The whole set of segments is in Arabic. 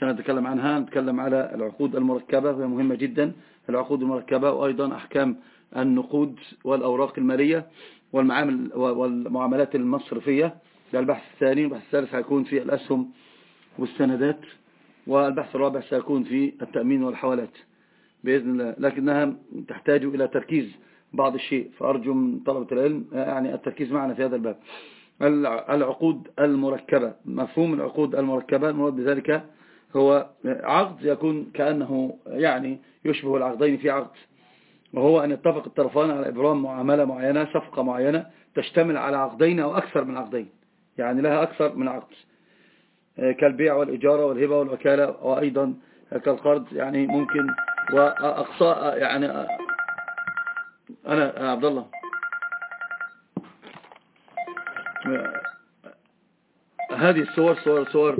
سنتكلم عنها نتكلم على العقود المركبة وهي مهمة جدا. العقود المركبة وأيضا أحكام النقود والأوراق المالية والمعامل والمعاملات المصرفية. ده البحث الثاني البحث الثالث هيكون في الأسهم والسندات والبحث الرابع سيكون في التأمين والحوالات بإذن الله. لكنها تحتاج إلى تركيز بعض الشيء فأرجو من طلبة العلم يعني التركيز معنا في هذا الباب. العقود المركبة. مفهوم العقود المركبة المراد بذلك هو عقد يكون كأنه يعني يشبه العقدين في عقد. وهو أن يتفق الطرفان على إبرام معاملة معينة صفقة معينة تشتمل على عقدين أو أكثر من عقدين. يعني لها أكثر من عقد. كالبيع والإجارة والهبة والوكالة وأيضا كالقرض يعني ممكن وأقصى يعني أنا عبد الله. هذه الصور صور صور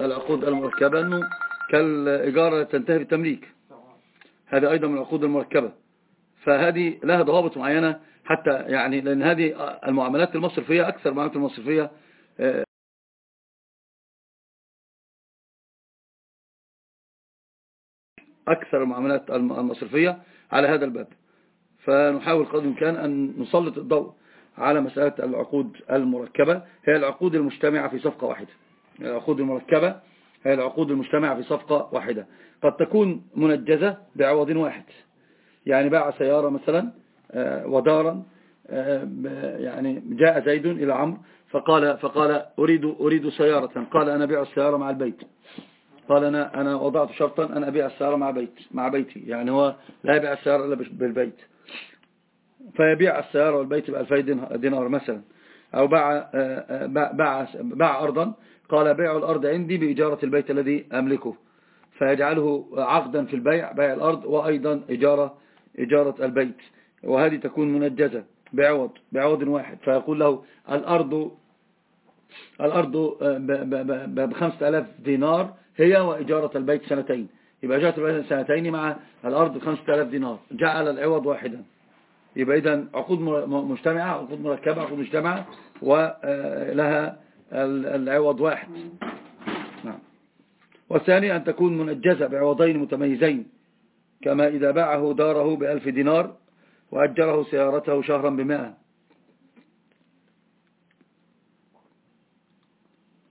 العقود المركبة أنه كالإجارة تنتهي بالتمليك. هذه أيضا من العقود المركبة. فهذه لها ضوابط معينة حتى يعني لأن هذه المعاملات المصرفية أكثر المعاملات المصرفية أكثر المعاملات المصرفية على هذا الباب. فنحاول قدر الإمكان أن نسلط الضوء. على مسألة العقود المركبة هي العقود المجتمعة في صفقة واحدة. العقود المركبة هي العقود المجتمعة في صفقة واحدة. قد تكون منجزة بعوض واحد. يعني باع سيارة مثلا آه، ودارا آه، يعني جاء زيد إلى عمرو فقال فقال أريد أريد سيارة. قال أنا بيع السيارة مع البيت. قال أنا أنا وضعت شرطا أن أبيع السيارة مع بيت مع بيتي. يعني هو لا يبيع السيارة إلا بالبيت. فيبيع السيارة والبيت بألفي دينار مثلا. أو باع, باع, باع أرضا. قال بيع الأرض عندي بإجارة البيت الذي أملكه. فيجعله عقدا في البيع بيع الأرض وأيضا إجارة, إجارة البيت. وهذه تكون منجزة بعوض بعوض واحد. فيقول له الأرض الأرض بخمسة ألاف دينار هي وإجارة البيت سنتين. يبقى إجارة البيت سنتين مع الأرض بخمسة ألاف دينار. جعل العوض واحدا. يبقى إذا عقود مجتمعة عقود مركبة عقود مجتمعة ولها العوض واحد. نعم. والثاني أن تكون منجزة بعوضين متميزين كما إذا باعه داره بألف دينار وأجره سيارته شهرا بمائة.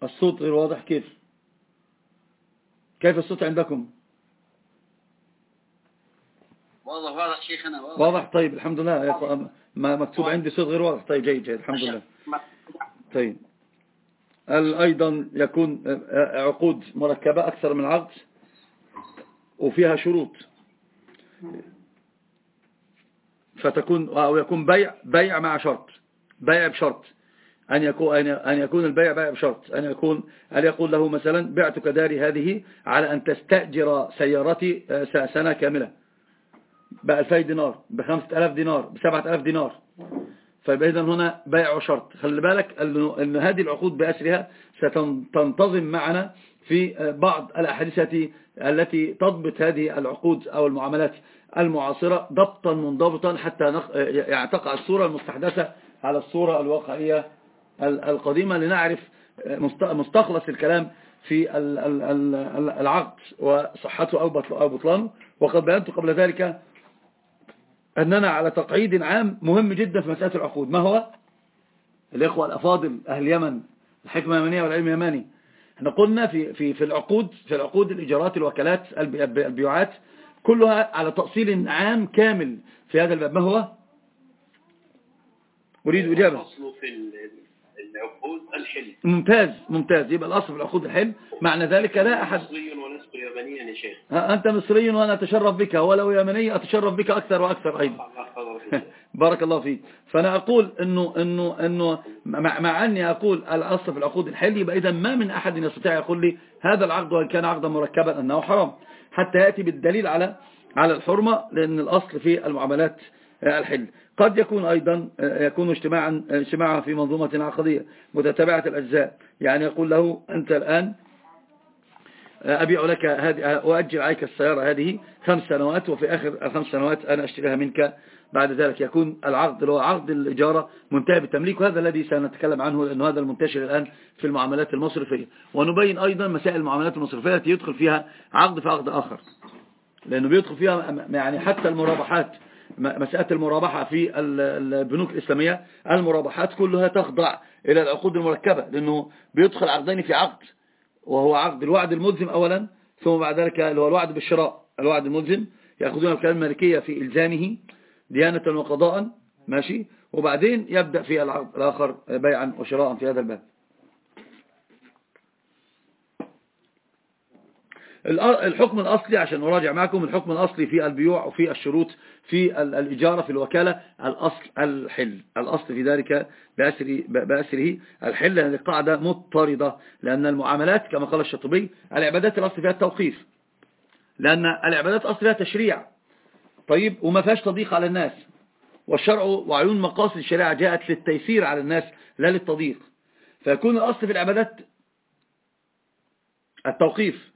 الصوت غير واضح كيف؟ كيف الصوت عندكم؟ واضح واضح شيخنا واضح. واضح؟ طيب الحمد لله. ما مكتوب عندي صوت غير واضح. طيب جيد جيد الحمد لله. طيب. أيضا يكون عقود مركبة أكثر من عقد وفيها شروط؟ فتكون أو يكون بيع بيع مع شرط. بيع بشرط. أن يكون أن يكون البيع بيع بشرط. أن يكون أن يقول له مثلا بعتك داري هذه على أن تستأجر سيارتي سنة كاملة. بألفي دينار بخمسة ألاف دينار بسبعة ألاف دينار. فإذا هنا بيع شرط. خلي بالك أن هذه العقود بأسرها ستنتظم معنا في بعض الأحاديث التي تضبط هذه العقود أو المعاملات المعاصرة ضبطا منضبطا حتى تقع الصورة المستحدثة على الصورة الواقعية القديمة لنعرف مستخلص الكلام في العقد وصحته أو بطلانه. وقد بينت قبل ذلك أننا على تقعيد عام مهم جدا في مسألة العقود. ما هو؟ الإخوة الأفاضل أهل اليمن الحكمة اليمنية والعلم اليماني إحنا قلنا في, في, في العقود في العقود الإيجارات الوكالات البيوعات كلها على تأصيل عام كامل في هذا الباب. ما هو؟ أريد إجابة. العقود الحلم. ممتاز ممتاز. يبقى الأصل في العقود الحلم. معنى ذلك لا أحد مصري ونصف يمنيا يا شيخ. أنت مصري وأنا أتشرف بك. ولو يمني أتشرف بك أكثر وأكثر أيضا. بارك الله فيك. فأنا أقول إنه, إنه, إنه مع, مع أني أقول الأصل في العقود الحل يبقى إذا ما من أحد يستطيع يقول لي هذا العقد وإن كان عقدا مركبا أنه حرام. حتى يأتي بالدليل على على الحرمة لأن الأصل في المعاملات الحل. قد يكون أيضا يكون اجتماعا اجتماعا في منظومة عقدية متتابعة الأجزاء. يعني يقول له أنت الآن أبيع لك هذه وأجل عليك السيارة هذه خمس سنوات وفي آخر الخمس سنوات أنا أشتريها منك. بعد ذلك يكون العقد اللي هو عقد الإجارة منتهي بالتمليك وهذا الذي سنتكلم عنه لأنه هذا المنتشر الآن في المعاملات المصرفية. ونبين أيضا مسائل المعاملات المصرفية التي يدخل فيها عقد في عقد آخر. لأنه بيدخل فيها يعني حتى المرابحات مسألة المرابحة في البنوك الإسلامية المرابحات كلها تخضع إلى العقود المركبة لأنه بيدخل عقدين في عقد وهو عقد الوعد الملزم أولا ثم بعد ذلك اللي هو الوعد بالشراء الوعد الملزم يأخذون الكلام المالكية في إلزامه ديانة وقضاء ماشي؟ وبعدين يبدأ في العقد الآخر بيعا وشراء في هذا الباب. الحكم الأصلي عشان نراجع معكم الحكم الأصلي في البيوع وفي الشروط في الإجارة في الوكالة الأصل الحل. الأصل في ذلك بأسره, بأسره الحل لأن القاعدة مضطردة لأن المعاملات كما قال الشاطبي العبادات الأصل فيها التوقيف لأن العبادات أصل فيها تشريع. طيب وما فيهاش تضييق على الناس. والشرع وعيون مقاصد الشريعة جاءت للتيسير على الناس لا للتضييق. فيكون الأصل في العبادات التوقيف.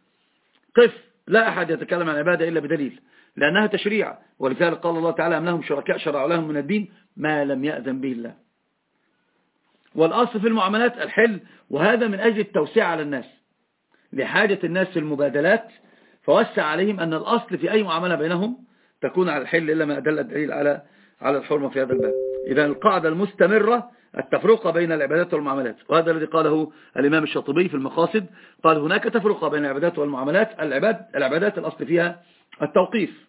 قف لا أحد يتكلم عن عبادة إلا بدليل لأنها تشريع ولذلك قال الله تعالى أم لهم شركاء شرعوا لهم من الدين ما لم يأذن به الله. والأصل في المعاملات الحل وهذا من أجل التوسيع على الناس. لحاجة الناس في المبادلات فوسع عليهم أن الأصل في أي معاملة بينهم تكون على الحل إلا ما أدل الدليل على على الحرمة في هذا الباب. إذا القاعدة المستمرة التفرقة بين العبادات والمعاملات. وهذا الذي قاله الإمام الشاطبي في المقاصد. قال هناك تفرقة بين العبادات والمعاملات. العباد العبادات الأصل فيها التوقيف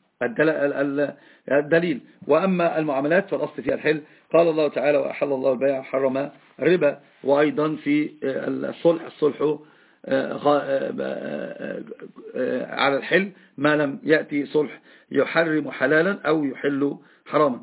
الدليل. وأما المعاملات فالأصل فيها الحل. قال الله تعالى وأحل الله البيع حرم الربا. وأيضا في الصلح الصلح على الحل. ما لم يأتي صلح يحرم حلالا أو يحل حراما.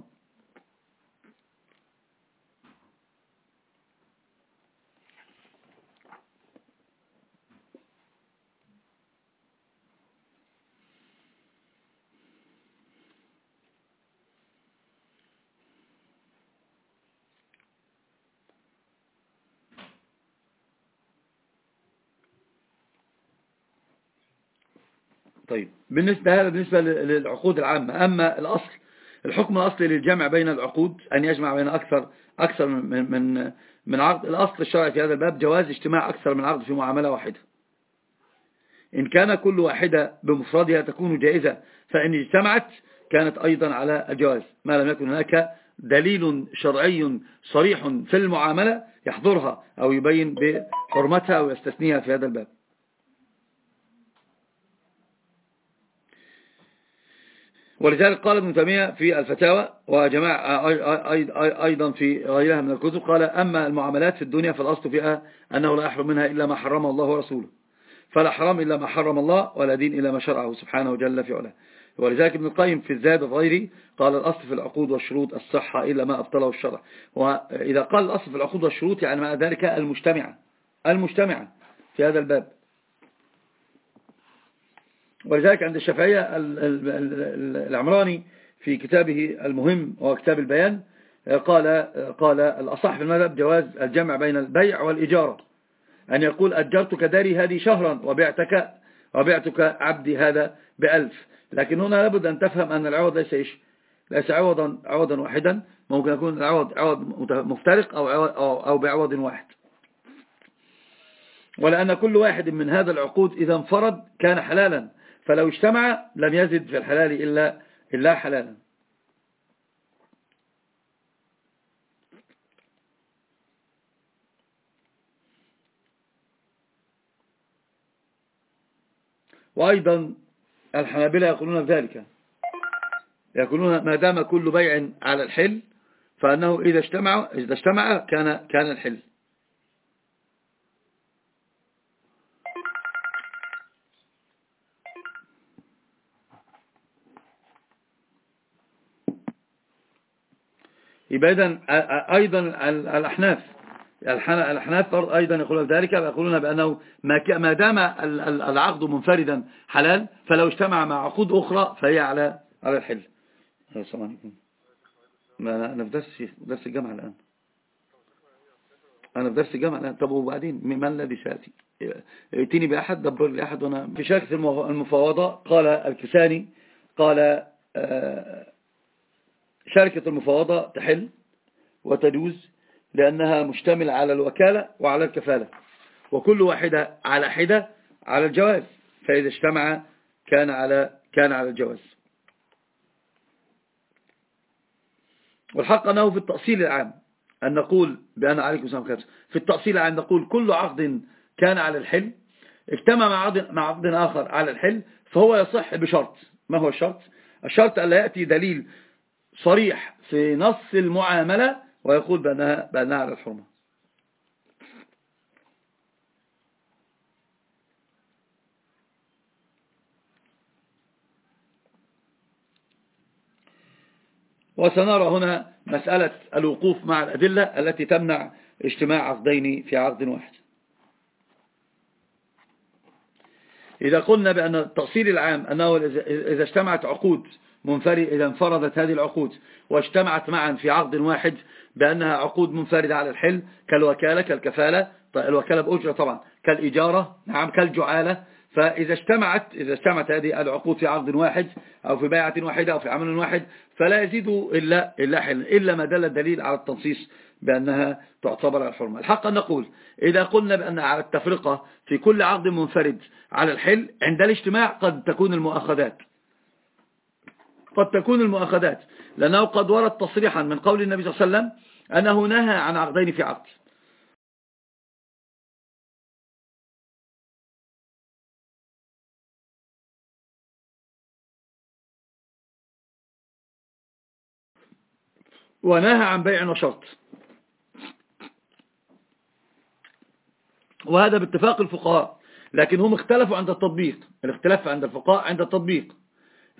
طيب بالنسبة هذا بالنسبة للعقود العامة أما الأصل الحكم الأصلي للجمع بين العقود أن يجمع بين أكثر أكثر من من من عقد الأصل الشرعي في هذا الباب جواز اجتماع أكثر من عقد في معاملة واحدة. إن كان كل واحدة بمفردها تكون جائزة فإن اجتمعت كانت أيضا على الجواز. ما لم يكن هناك دليل شرعي صريح في المعاملة يحضرها أو يبين بحرمتها أو يستثنيها في هذا الباب. ولذلك قال ابن تيمية في الفتاوى وجماعة أيضا في غيرها من الكتب قال أما المعاملات في الدنيا فالأصل فيها أنه لا يحرم منها إلا ما حرم الله ورسوله. فلا حرام إلا ما حرم الله ولا دين إلا ما شرعه سبحانه جل في علاه. ولذلك ابن القيم في الزاد وغيره قال الأصل في العقود والشروط الصحة إلا ما أبطله الشرع. وإذا قال الأصل في العقود والشروط يعني مع ذلك المجتمعة المجتمعة في هذا الباب. ولذلك عند الشافعية العمراني في كتابه المهم وهو كتاب البيان قال قال الأصح في المذهب جواز الجمع بين البيع والإجارة. أن يقول أجرتك داري هذه شهرا وبعتك وبعتك عبدي هذا بألف. لكن هنا لابد أن تفهم أن العوض ليس إيش؟ ليس عوضا عوضا واحدا. ممكن يكون العوض عوض مفترق أو, أو, أو بعوض واحد. ولأن كل واحد من هذا العقود إذا انفرد كان حلالا. فلو اجتمع لم يزد في الحلال إلا, إلا حلالا. وأيضا الحنابلة يقولون ذلك. يقولون ما دام كل بيع على الحل فأنه إذا اجتمع, إذا اجتمع كان, كان الحل. إذن أيضا الأحناف. الأحناف أيضا يقولون ذلك يقولون بأنه ما دام العقد منفردا حلال فلو اجتمع مع عقود أخرى فهي على على الحل. السلام عليكم. أنا في درس درس الجامعة الآن. أنا في درس الجامعة الآن. طب وبعدين؟ من الذي سيأتي؟ ائتني بأحد؟ دبر لي أحد. وأنا في شركة المفاوضة قال الكساني قال آه شركة المفاوضة تحل وتجوز لأنها مشتملة على الوكالة وعلى الكفالة وكل واحدة على حدة على الجواز فإذا اجتمع كان على كان على الجواز. والحق أنه في التأصيل العام أن نقول بأن عليكم السلام خير في التأصيل العام نقول كل عقد كان على الحل اجتمع مع عقد, مع عقد آخر على الحل فهو يصح بشرط. ما هو الشرط؟ الشرط ألا يأتي دليل صريح في نص المعاملة ويقول بأنها, بأنها على الحرمة. وسنرى هنا مسألة الوقوف مع الأدلة التي تمنع اجتماع عقدين في عقد واحد. إذا قلنا بأن التأصيل العام أنه إذا اجتمعت عقود منفرد إذا انفردت هذه العقود واجتمعت معا في عقد واحد بأنها عقود منفردة على الحل كالوكالة كالكفالة طيب الوكالة بأجرة طبعا كالإجارة نعم كالجعالة. فإذا اجتمعت إذا اجتمعت هذه العقود في عقد واحد أو في بيعة واحدة أو في عمل واحد فلا يزيد إلا إلا حل إلا ما دل الدليل على التنصيص بأنها تعتبر الحرمة. الحق أن نقول إذا قلنا بأن على التفرقة في كل عقد منفرد على الحل عند الاجتماع قد تكون المؤاخذات. قد تكون المؤاخذات. لأنه قد ورد تصريحا من قول النبي صلى الله عليه وسلم أنه نهى عن عقدين في عقد. ونهى عن بيع وشرط. وهذا باتفاق الفقهاء لكن هم اختلفوا عند التطبيق. الاختلاف عند الفقهاء عند التطبيق.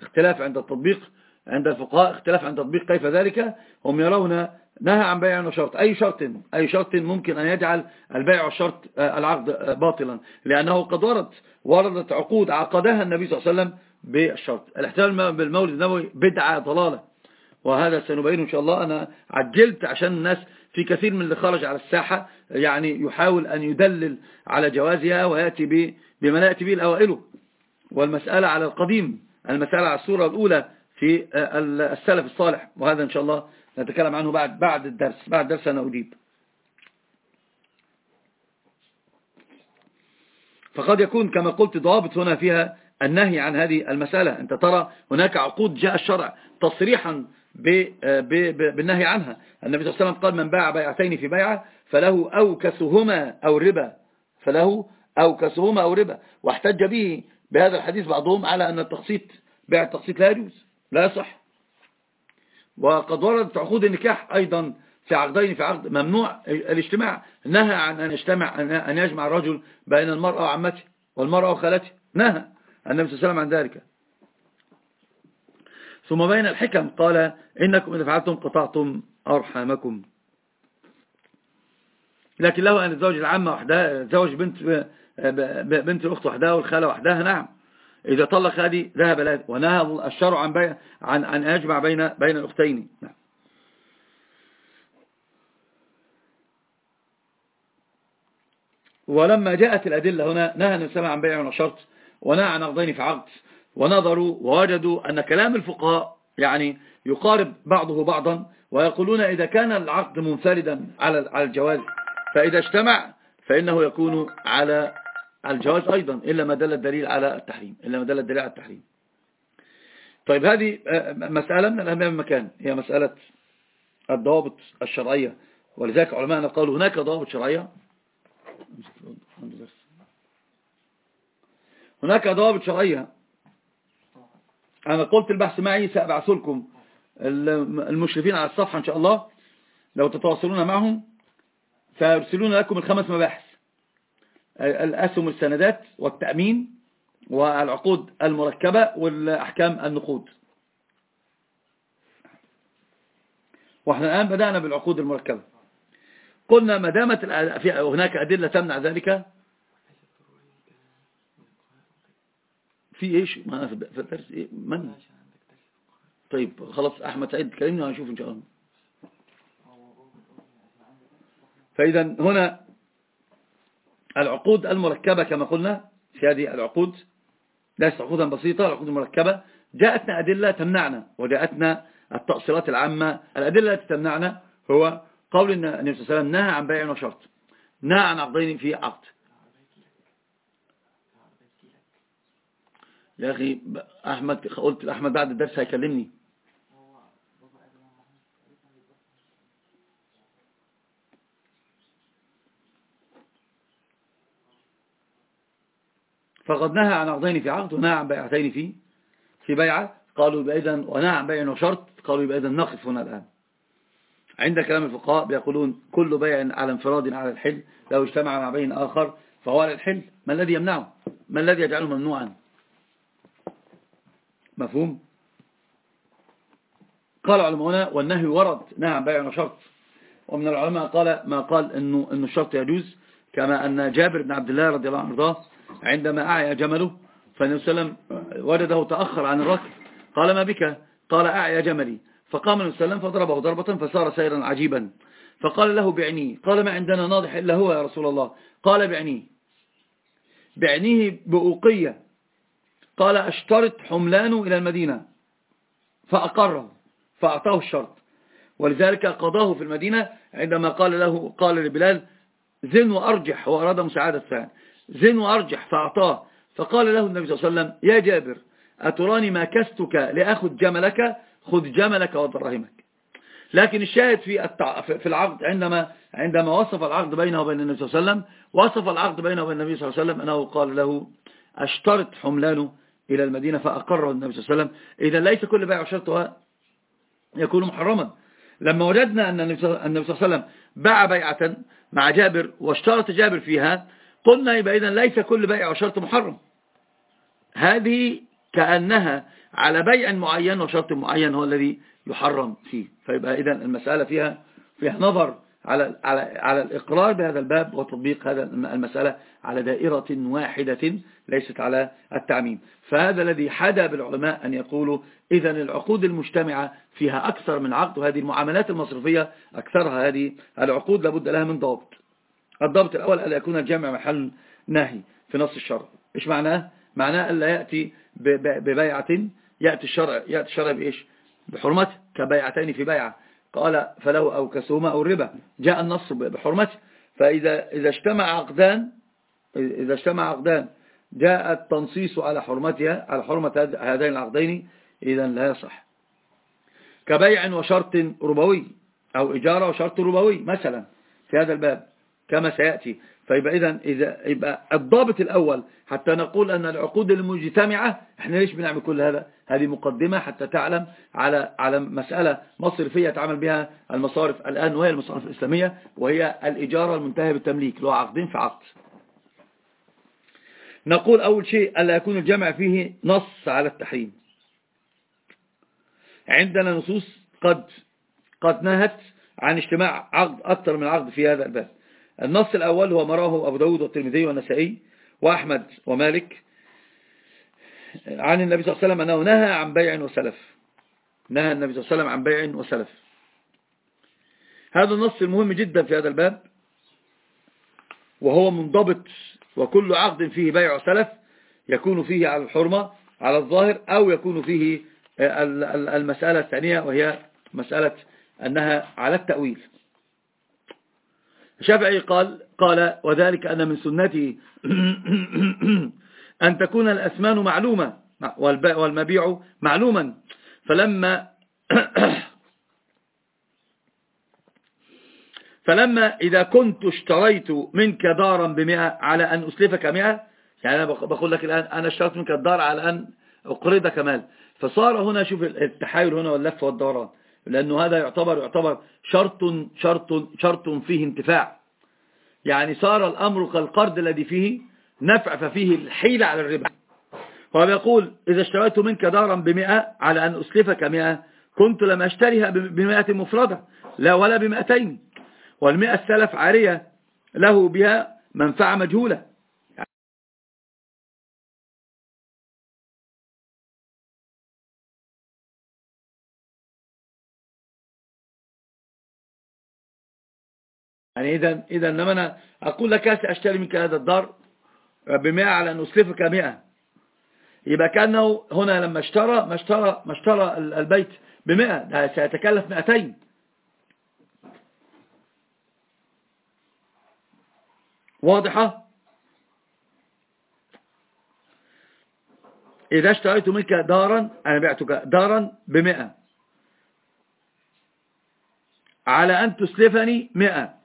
اختلاف عند التطبيق عند الفقهاء اختلاف عند التطبيق كيف ذلك؟ هم يرون نهى عن بيع وشرط. أي شرط؟ أي شرط ممكن أن يجعل البيع والشرط آه، العقد آه، باطلا. لأنه قد ورد وردت عقود عقدها النبي صلى الله عليه وسلم بالشرط. الاحتلال بالمولد النبوي بدعة ضلالة. وهذا سنبينه إن شاء الله. أنا عجلت عشان الناس في كثير من اللي خرج على الساحة يعني يحاول أن يدلل على جوازها ويأتي بما لا يأتي به الأوائل. والمسألة على القديم. المسألة على الصورة الأولى في السلف الصالح وهذا إن شاء الله نتكلم عنه بعد بعد الدرس بعد الدرس أنا أجيب. فقد يكون كما قلت ضابط هنا فيها النهي عن هذه المسألة. أنت ترى هناك عقود جاء الشرع تصريحا بالنهي عنها. النبي صلى الله عليه وسلم قال من باع بيعتين في بيعة فله أوكسهما أو ربا فله أوكسهما أو ربا واحتج به بهذا الحديث بعضهم على أن التقسيط بيع التقسيط لا يجوز لا يصح. وقد وردت عقود النكاح أيضا في عقدين في عقد ممنوع الاجتماع نهى عن أن يجتمع أن يجمع الرجل بين المرأة وعمته والمرأة وخالته نهى النبي صلى الله عليه وسلم عن ذلك. ثم بين الحكم قال إنكم إذا فعلتم قطعتم أرحامكم. لكن له أن يتزوج العمة وحدها يتزوج بنت بنت الأخت وحدها والخالة وحدها نعم إذا طلق هذه ذهب لا ونهى الشرع عن. عن أن يجمع بين بين الأختين نعم ولما جاءت الأدلة هنا نهى النساء عن بيع وشرط ونهى عن عقدين في عقد ونظروا ووجدوا أن كلام الفقهاء يعني يقارب بعضه بعضا ويقولون إذا كان العقد منفردا على الجواز فإذا اجتمع فإنه يكون على الجواز أيضا إلا ما دل الدليل على التحريم إلا ما دل الدليل على التحريم. طيب هذه آه، مسألة من الأهم المكان هي مسألة الضوابط الشرعية. ولذلك علماءنا قالوا هناك ضوابط شرعية. هناك ضوابط شرعية. أنا قلت البحث معي سأبعث لكم المشرفين على الصفحة إن شاء الله. لو تتواصلون معهم سيرسلون لكم الخمس مباحث. الأسهم السندات والتأمين والعقود المركبة والأحكام النقود. وإحنا الآن بدأنا بالعقود المركبة. قلنا ما دامت هناك أدلة تمنع ذلك. في إيش؟ ما في الدرس إيه؟ من؟ طيب خلاص أحمد سعيد كلمنا ونشوف إن شاء الله. فإذا هنا العقود المركبة كما قلنا في هذه العقود ليست عقودا بسيطة العقود المركبة. جاءتنا أدلة تمنعنا وجاءتنا التأصيلات العامة. الأدلة التي تمنعنا هو قول النبي صلى الله عليه وسلم نهى عن بيع وشرط نهى عن عقدين في عقد. يا أخي أحمد قلت أحمد بعد الدرس هيكلمني. فقد نهى عن عقدين في عقد ونهى عن بيعتين في في بيعة. قالوا يبقى إذن ونهى عن بيع وشرط. قالوا يبقى إذن نقف هنا الآن. عند كلام الفقهاء بيقولون كل بيع على انفراد على الحل. لو اجتمع مع بين آخر فهو على الحل. ما الذي يمنعه؟ ما الذي يجعله ممنوعا؟ مفهوم؟ قال علماؤنا والنهي ورد نهى عن بيع وشرط. ومن العلماء قال ما قال انه إنه الشرط يجوز. كما أن جابر بن عبد الله رضي الله عنه عندما أعيا جمله فالنبي صلى الله عليه وسلم وجده تأخر عن الركب. قال ما بك؟ قال أعيا جملي. فقام النبي صلى الله عليه وسلم فضربه ضربة فصار سيرا عجيبا. فقال له بعنيه قال ما عندنا ناضح إلا هو يا رسول الله. قال بعنيه بعنيه بأوقية. قال أشترط حملانه إلى المدينة. فأقره فأعطاه الشرط. ولذلك قضاه في المدينة عندما قال له قال لبلال زن وأرجح. وأراد مساعدة الثاني زن وأرجح فأعطاه. فقال له النبي صلى الله عليه وسلم يا جابر أتراني ما كستك لأخذ جملك؟ خذ جملك ودراهمك لكن الشاهد في في العقد عندما عندما وصف العقد بينه وبين النبي صلى الله عليه وسلم وصف العقد بينه وبين النبي صلى الله عليه وسلم أنه قال له أشترط حملانه إلى المدينة فأقره النبي صلى الله عليه وسلم. إذا ليس كل بيع شرطها يكون محرما. لما وجدنا أن النبي صلى الله عليه وسلم باع بيعة مع جابر واشترط جابر فيها قلنا يبقى إذن ليس كل بيع وشرط محرم. هذه كأنها على بيع معين وشرط معين هو الذي يحرم فيه. فيبقى إذن المسألة فيها فيها نظر على على على الإقرار بهذا الباب وتطبيق هذا المسألة على دائرة واحدة ليست على التعميم. فهذا الذي حدا بالعلماء أن يقولوا إذا العقود المجتمعة فيها أكثر من عقد وهذه المعاملات المصرفية أكثرها هذه العقود لابد لها من ضابط الضابط الأول ألا يكون الجمع محل نهي في نص الشرع. إيش معناه؟ معناه ألا يأتي ببيعة يأتي الشرع يأتي الشرع بإيش؟ بحرمته كبيعتين في بيعة. قال فلو أو كسوما أو الربا جاء النص بحرمته فإذا إذا اجتمع عقدان إذا اجتمع عقدان جاء التنصيص على حرمتها على حرمة هذين العقدين إذا لا يصح. كبيع وشرط ربوي أو إجارة وشرط ربوي مثلا في هذا الباب. كما سيأتي. فيبقى إذا إذا يبقى الضابط الأول حتى نقول أن العقود المجتمعة إحنا ليش بنعمل كل هذا؟ هذه مقدمة حتى تعلم على على مسألة مصرفية تعمل بها المصارف الآن وهي المصارف الإسلامية وهي الإجارة المنتهية بالتمليك لو عقدين في عقد. نقول أول شيء ألا يكون الجمع فيه نص على التحريم. عندنا نصوص قد قد نهت عن اجتماع عقد أكثر من عقد في هذا الباب. النص الأول هو مراه أبو داود والترمذي والنسائي وأحمد ومالك عن النبي صلى الله عليه وسلم أنه نهى عن بيع وسلف. نهى النبي صلى الله عليه وسلم عن بيع وسلف. هذا النص المهم جدا في هذا الباب. وهو منضبط وكل عقد فيه بيع وسلف يكون فيه على الحرمة على الظاهر أو يكون فيه المسألة الثانية وهي مسألة أنها على التأويل. الشافعي قال قال وذلك أن من سنته أن تكون الأثمان معلومة والمبيع معلوما. فلما فلما إذا كنت اشتريت منك دارا بمئة على أن أسلفك مئة يعني أنا بقول لك الآن أنا اشتريت منك الدار على أن أقرضك مال. فصار هنا شوف التحايل هنا واللف والدوران. لأنه هذا يعتبر يعتبر شرط شرط شرط فيه انتفاع. يعني صار الأمر كالقرض الذي فيه نفع ففيه الحيلة على الربا. هو إذا اشتريت منك دارا بمئة على أن أسلفك مئة كنت لم أشتريها بمئة مفردة لا ولا بمئتين. والمئة السلف عارية له بها منفعة مجهولة. يعني إذا إذا لما أنا أقول لك أشتري منك هذا الدار بمئة على أن أسلفك مئة. يبقى كأنه هنا لما اشترى ما اشترى ما اشترى البيت بمئة. ده سيتكلف مئتين. واضحة؟ إذا اشتريت منك دارا أنا بعتك دارا بمئة. على أن تسلفني مئة.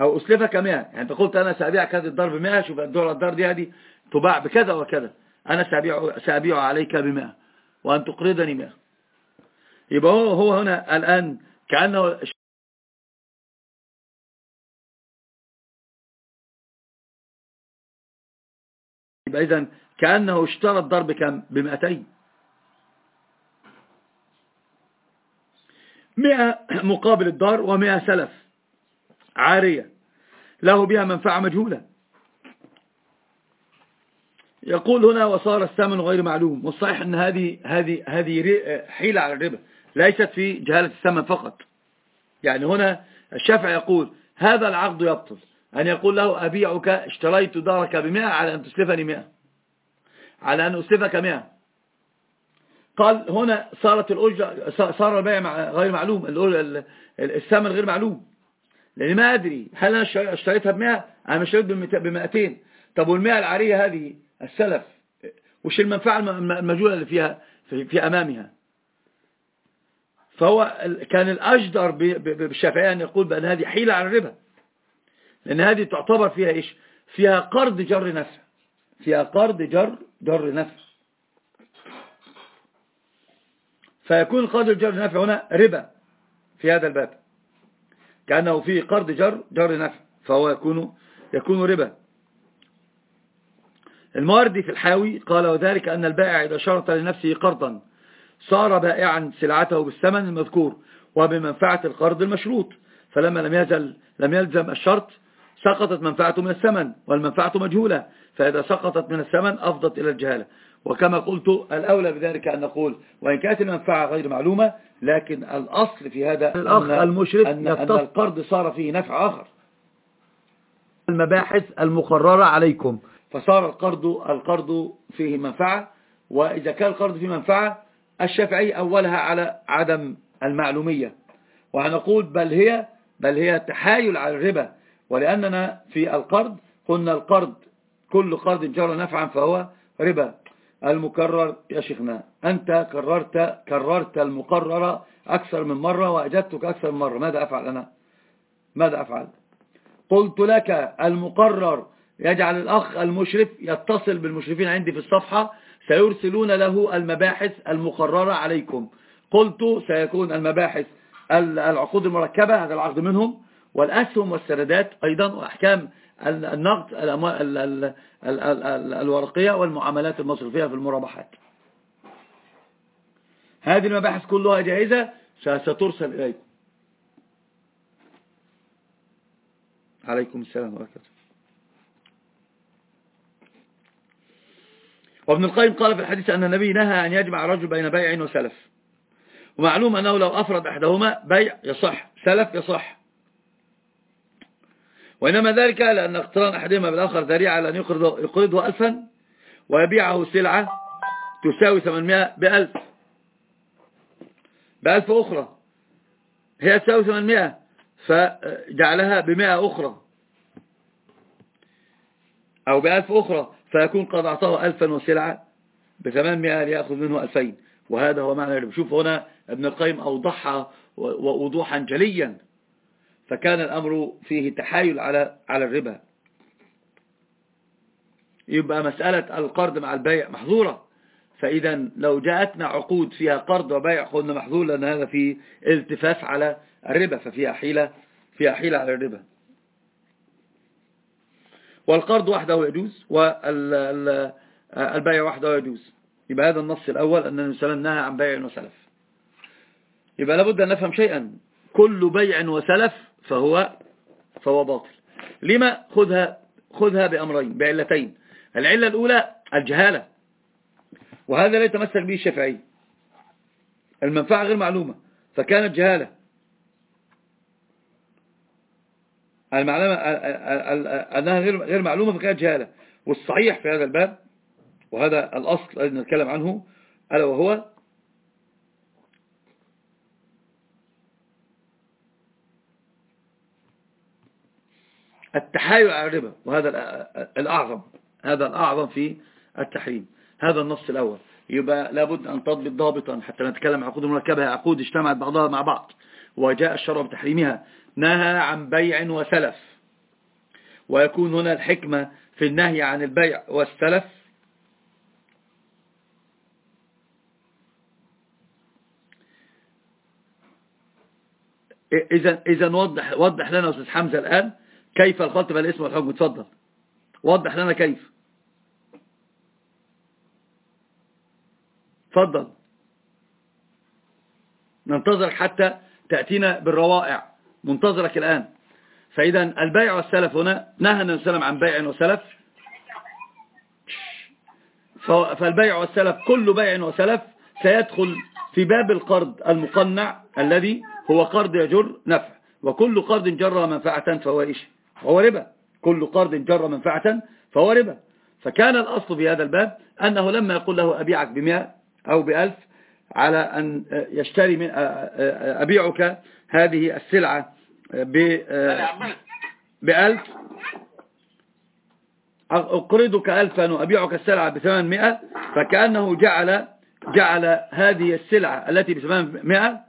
أو أسلفك مئة. يعني أنت قلت أنا سأبيعك هذه الدار بمئة شوف الدار الدار دي هذه تباع بكذا وكذا. أنا سأبيع, سأبيع عليك بمئة. وأن تقرضني مئة. يبقى هو, هو هنا الآن كأنه يبقى إذن كأنه اشترى الدار بكم بمئتين. مئة مقابل الدار ومئة سلف. عارية. له بها منفعة مجهولة. يقول هنا وصار الثمن غير معلوم والصحيح أن هذه هذه هذه حيلة على الربا ليست في جهالة الثمن فقط. يعني هنا الشافعي يقول هذا العقد يبطل. أن يقول له أبيعك اشتريت دارك بمئة على أن تسلفني مئة. على أن أسلفك مئة. قال هنا صارت الأجرة صار البيع غير معلوم الثمن غير معلوم. لأني ما أدري هل أنا اشتريتها بمئة؟ أنا اشتريت بمئتين. طب والمئة العارية هذه؟ السلف. وش المنفعة المجهولة اللي فيها في, في أمامها؟ فهو كان الأجدر بالشافعية أن يقول بأن هذه حيلة على الربا. لأن هذه تعتبر فيها إيش؟ فيها قرض جر نفع فيها قرض جر جر نفع فيكون قرض الجر نفع هنا ربا في هذا الباب. كأنه فيه قرض جر جر نفع فهو يكون يكون ربا. الماردي في الحاوي قال وذلك أن البائع إذا شرط لنفسه قرضا صار بائعا سلعته بالثمن المذكور وبمنفعة القرض المشروط فلما لم يزل لم يلزم الشرط سقطت منفعته من الثمن والمنفعة مجهولة فإذا سقطت من الثمن أفضت إلى الجهالة. وكما قلت الأولى بذلك أن نقول وإن كانت المنفعة غير معلومة لكن الأصل في هذا الأخ المشرك أن, أن القرض صار فيه نفع آخر. المباحث المقررة عليكم. فصار القرض القرض فيه منفعة وإذا كان القرض فيه منفعة الشافعي أولها على عدم المعلومية. وهنقول بل هي بل هي تحايل على الربا. ولأننا في القرض قلنا القرض كل قرض جرى نفعا فهو ربا. المكرر. يا شيخنا أنت كررت كررت المقرر أكثر من مرة وأجدتك أكثر من مرة. ماذا أفعل أنا؟ ماذا أفعل؟ قلت لك المقرر يجعل الأخ المشرف يتصل بالمشرفين عندي في الصفحة سيرسلون له المباحث المقررة عليكم. قلت سيكون المباحث العقود المركبة هذا العقد منهم والأسهم والسندات أيضا وأحكام النقد الورقية والمعاملات المصرفية في المرابحات. هذه المباحث كلها جاهزة سترسل إليكم. عليكم السلام وبركاته وابن القيم قال في الحديث أن النبي نهى أن يجمع رجل بين بيع وسلف. ومعلوم أنه لو أفرد أحدهما بيع يصح سلف يصح. وإنما ذلك لأن اقتران أحدهما بالآخر ذريعة لأن يقرضه, يقرضه ألفا ويبيعه سلعة تساوي 800 بألف. بألف أخرى. هي تساوي 800 فجعلها بمئة أخرى. أو بألف أخرى فيكون قد أعطاه ألفا وسلعة بثمانمائة ليأخذ منه ألفين. وهذا هو معنى اللي بشوف هنا ابن القيم أوضحها ووضوحا جليا. فكان الأمر فيه تحايل على على الربا. يبقى مسألة القرض مع البيع محظورة. فإذا لو جاءتنا عقود فيها قرض وبيع قلنا محظور لأن هذا فيه التفاف على الربا ففيها حيلة فيها حيلة على الربا. والقرض وحده يجوز والبيع وحده يجوز. يبقى هذا النص الأول أن النبي عن بيع وسلف. يبقى لابد أن نفهم شيئا. كل بيع وسلف فهو فهو باطل. لما خذها خذها بأمرين بعلتين. العلة الأولى الجهالة. وهذا لا يتمسك به الشافعي. المنفعة غير معلومة. فكانت جهالة. المعلومة أنها غير غير معلومة فكانت جهالة. والصحيح في هذا الباب وهذا الأصل الذي نتكلم عنه ألا وهو التحايل على الربا وهذا الأعظم هذا الأعظم في التحريم هذا النص الأول. يبقى لابد أن تضبط ضابطا حتى نتكلم عقود مركبة عقود اجتمعت بعضها مع بعض وجاء الشرع بتحريمها. نهى عن بيع وسلف. ويكون هنا الحكمة في النهي عن البيع والسلف. إذا إذا وضح وضح لنا أستاذ حمزة الآن كيف الخلط بين الاسم والحكم؟ اتفضل. وضح لنا كيف. اتفضل. ننتظرك حتى تأتينا بالروائع. منتظرك الآن. فإذا البيع والسلف هنا نهى النبي صلى الله عليه وسلم عن بيع وسلف. فالبيع والسلف كل بيع وسلف سيدخل في باب القرض المقنع الذي هو قرض يجر نفع. وكل قرض جر منفعة فهو إيش؟ هو ربا. كل قرض جر منفعة فهو ربا. فكان الأصل في هذا الباب أنه لما يقول له أبيعك بمئة أو بألف على أن يشتري من أبيعك هذه السلعة بألف. أقرضك ألفا وأبيعك السلعة بثمانمائة فكأنه جعل جعل هذه السلعة التي بثمانمائة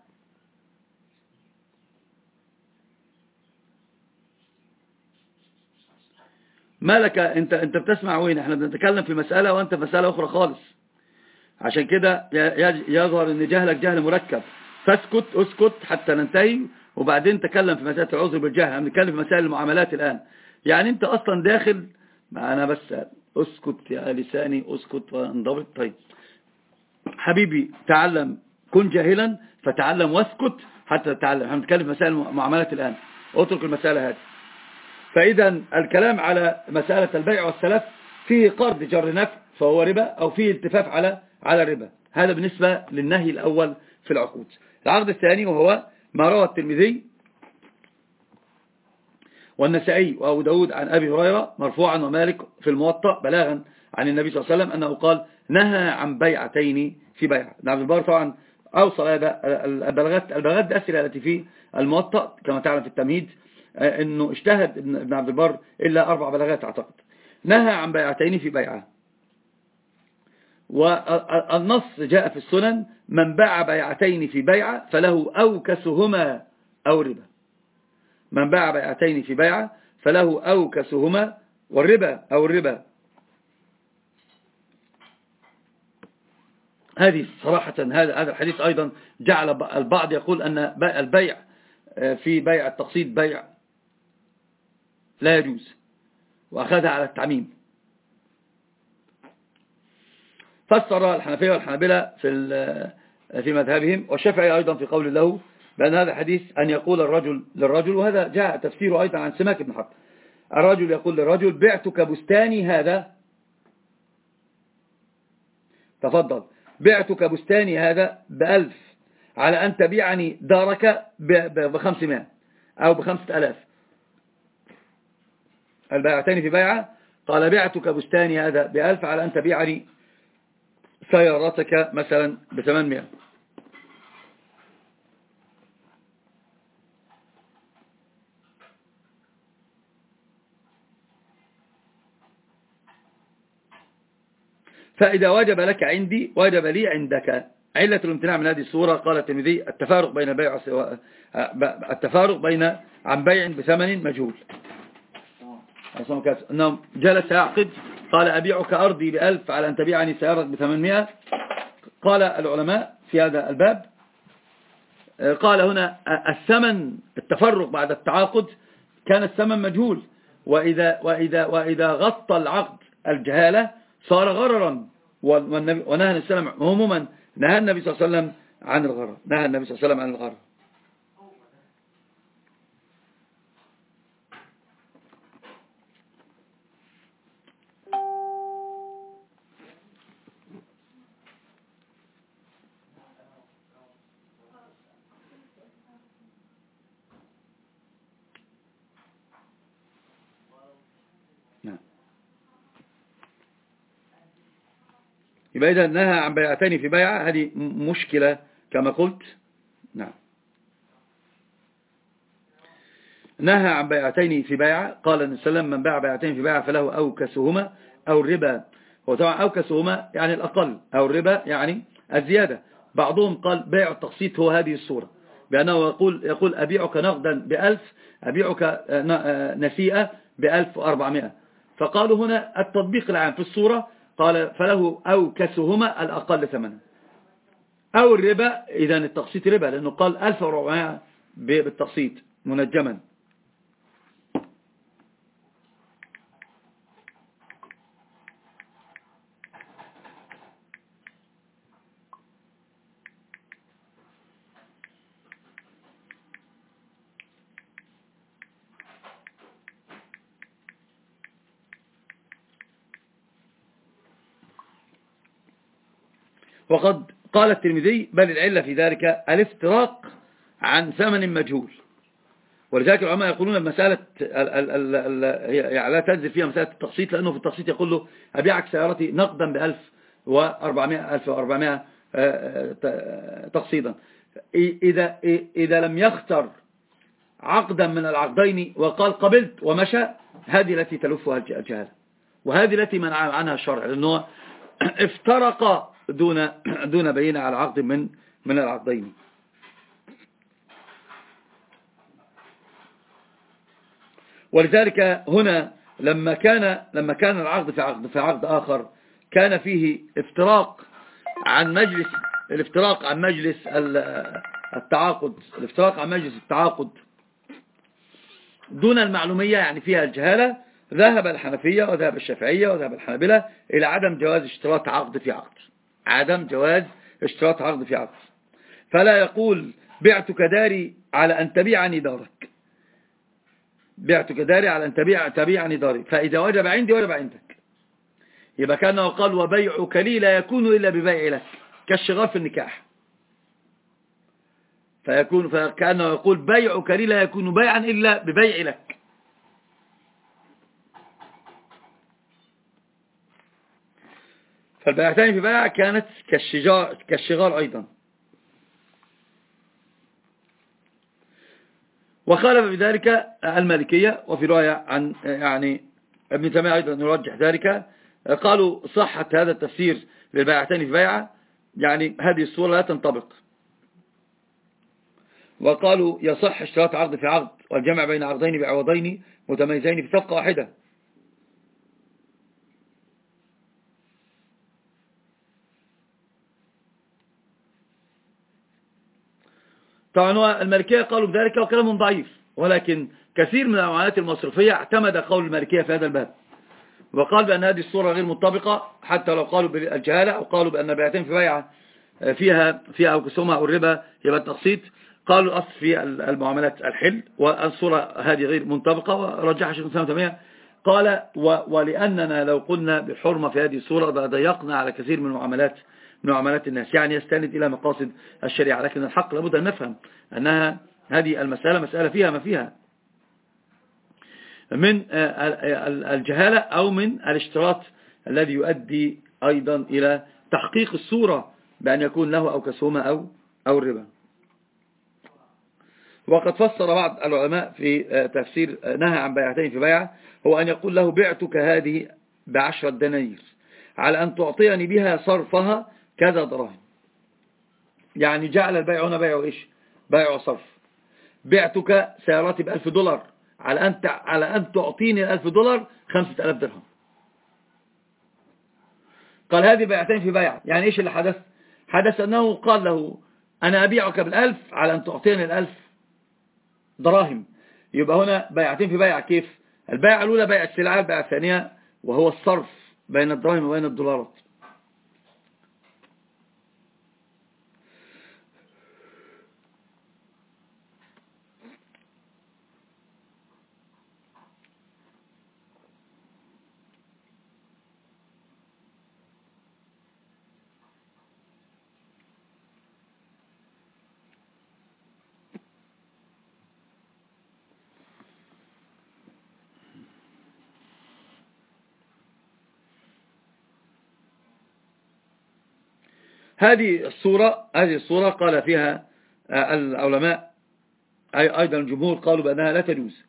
ما لك انت انت بتسمع وين؟ إحنا بنتكلم في مسألة وانت في مسألة أخرى خالص. عشان كده يظهر إن جهلك جهل مركب. فاسكت اسكت حتى ننتهي وبعدين تكلم في مسألة العذر بالجهل. إحنا بنتكلم في مسائل المعاملات الآن. يعني انت أصلا داخل أنا بس اسكت يا لساني اسكت وانضبط. طيب. حبيبي تعلم كن جاهلا فتعلم واسكت حتى تتعلم. إحنا بنتكلم في مسائل المعاملات الآن. اترك المسألة هذه. فإذا الكلام على مسألة البيع والسلف فيه قرض جر نفع فهو ربا أو فيه التفاف على على الربا. هذا بالنسبة للنهي الأول في العقود. العقد الثاني وهو ما روى الترمذي والنسائي وأبو داود عن أبي هريرة مرفوعا ومالك في الموطأ بلاغا عن النبي صلى الله عليه وسلم أنه قال نهى عن بيعتين في بيع نعم البار طبعا أوصل هذا البلاغات البلاغات الأسئلة التي في الموطأ كما تعلم في التمهيد. أنه اجتهد ابن عبد البر إلا أربع بلاغات أعتقد. نهى عن بيعتين في بيعة. والنص جاء في السنن من باع بيعتين في بيعة فله أوكسهما أو ربا. من باع بيعتين في بيعة فله أوكسهما والربا أو الربا. هذه صراحة هذا هذا الحديث أيضا جعل البعض يقول أن البيع في بيع التقسيط بيع لا يجوز وأخذها على التعميم. فسر الحنفية والحنابلة في في مذهبهم والشافعي أيضا في قول له بأن هذا حديث أن يقول الرجل للرجل وهذا جاء تفسيره أيضا عن سماك بن حرب. الرجل يقول للرجل بعتك بستاني هذا. تفضل. بعتك بستاني هذا بألف على أن تبيعني دارك بخمسمائة أو بخمسة ألاف. البيعتين في بيعة؟ قال بعتك بستاني هذا بألف على أن تبيعني سيارتك مثلا بثمانمائة. فإذا وجب لك عندي وجب لي عندك. علة الامتناع من هذه الصورة قال الترمذي التفارق بين بيع التفارق بين عن بيع بثمن مجهول. أنه جلس يعقد قال أبيعك أرضي بألف على أن تبيعني سيارتك بثمانمائة. قال العلماء في هذا الباب. قال هنا الثمن التفرق بعد التعاقد كان الثمن مجهول. وإذا, وإذا, وإذا غطى العقد الجهالة صار غررا. ونهى النبي صلى الله عليه وسلم عموما نهى النبي صلى الله عليه وسلم عن الغرر. نهى النبي صلى الله عليه وسلم عن الغرر. نعم. يبقى إذا نهى عن بيعتين في بيعة هذه مشكلة كما قلت. نعم. نهى عن بيعتين في بيعة قال النبي صلى الله عليه وسلم من باع بيعتين في بيعة فله أوكسهما أو الربا. هو طبعا أوكسهما يعني الأقل أو الربا يعني الزيادة. بعضهم قال بيع التقسيط هو هذه الصورة بأنه يقول, يقول أبيعك نقدا بألف أبيعك نسيئة بألف وأربعمائة. فقالوا هنا التطبيق العام في الصورة قال فله أو كسهما الأقل ثمنا. أو الربا إذا التقسيط ربا لأنه قال 1400 بالتقسيط منجما. وقد قال الترمذي بل العلة في ذلك الافتراق عن ثمن مجهول. ولذلك العلماء يقولون المسألة يعني لا تنزل فيها مسألة التقسيط لأنه في التقسيط يقول له أبيعك سيارتي نقدا وأربعمائة آه، آه، تقسيطا إذا, إذا لم يختر عقدا من العقدين وقال قبلت ومشى هذه التي تلفها الجهالة. وهذه التي منع عنها الشرع لأنه افترق دون دون بينة على عقد من من العقدين. ولذلك هنا لما كان لما كان العقد في عقد في عقد آخر كان فيه افتراق عن مجلس الافتراق عن مجلس التعاقد الافتراق عن مجلس التعاقد. دون المعلومية يعني فيها الجهالة ذهب الحنفية وذهب الشافعية وذهب الحنابلة إلى عدم جواز اشتراط عقد في عقد. عدم جواز اشتراط عقد في عقد فلا يقول بعتك داري على أن تبيعني دارك. بعتك داري على أن تبيع تبيعني داري. فإذا وجب عندي وجب عندك. يبقى كان قال وبيعك لي لا يكون إلا ببيع لك. كالشغال في النكاح. فيكون فكأنه يقول بيعك لي لا يكون بيعا إلا ببيع لك. فالبيعتان في بيع كانت كالشجار كالشغار أيضا. وخالف بذلك المالكية وفي رواية عن يعني ابن تيمية أيضا يرجح ذلك قالوا صحة هذا التفسير للبيعتين في بيعة يعني هذه الصورة لا تنطبق. وقالوا يصح اشتراط عقد في عقد والجمع بين عقدين بعوضين متميزين في صفقة واحدة. طبعا المالكية قالوا بذلك وكلام ضعيف ولكن كثير من المعاملات المصرفية اعتمد قول المالكية في هذا الباب. وقال بأن هذه الصورة غير مطابقة حتى لو قالوا بالجهالة أو قالوا بأن بيعتين في بيعة فيها فيها أو كسومة أو الربا يبقى التقسيط. قالوا الأصل في المعاملات الحل والصورة هذه غير منطبقة ورجحها شيخ سنة تمية قال ولأننا لو قلنا بالحرمة في هذه الصورة ضيقنا على كثير من المعاملات من معاملات الناس. يعني يستند إلى مقاصد الشريعة لكن الحق لابد أن نفهم أنها هذه المسألة مسألة فيها ما فيها. من الجهالة أو من الاشتراط الذي يؤدي أيضا إلى تحقيق الصورة بأن يكون له أو كسومة أو, أو الربا وقد فسر بعض العلماء في تفسير نهى عن بيعتين في بيعة. هو أن يقول له بعتك هذه بعشرة دنانير على أن تعطيني بها صرفها كذا دراهم. يعني جعل البيع هنا بيع إيش؟ بيع وصرف بعتك سياراتي بألف دولار. على أن على أن تعطيني الألف دولار خمسة ألاف درهم. قال هذه بيعتين في بيع. يعني إيش اللي حدث؟ حدث أنه قال له أنا أبيعك بالألف على أن تعطيني الألف دراهم. يبقى هنا بيعتين في بيع. كيف؟ البيعة الأولى بيع السلعة البيعة الثانية وهو الصرف بين الدراهم وبين الدولارات. هذه الصورة هذه الصورة قال فيها آه، العلماء أي أيضا الجمهور قالوا بأنها لا تجوز.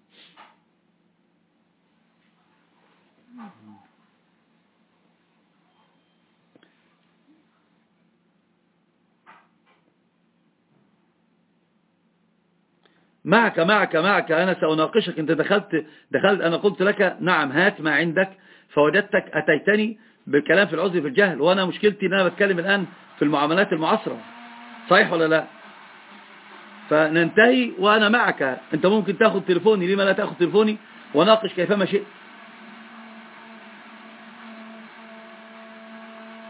معك معك معك أنا سأناقشك أنت دخلت, دخلت أنا قلت لك نعم هات ما عندك فوجدتك أتيتني بالكلام في العذر في الجهل وأنا مشكلتي أن أنا بتكلم الآن في المعاملات المعاصرة. صحيح ولا لا؟ فننتهي وأنا معك. أنت ممكن تأخذ تليفوني لما لا تأخذ تليفوني؟ وناقش كيفما شئت.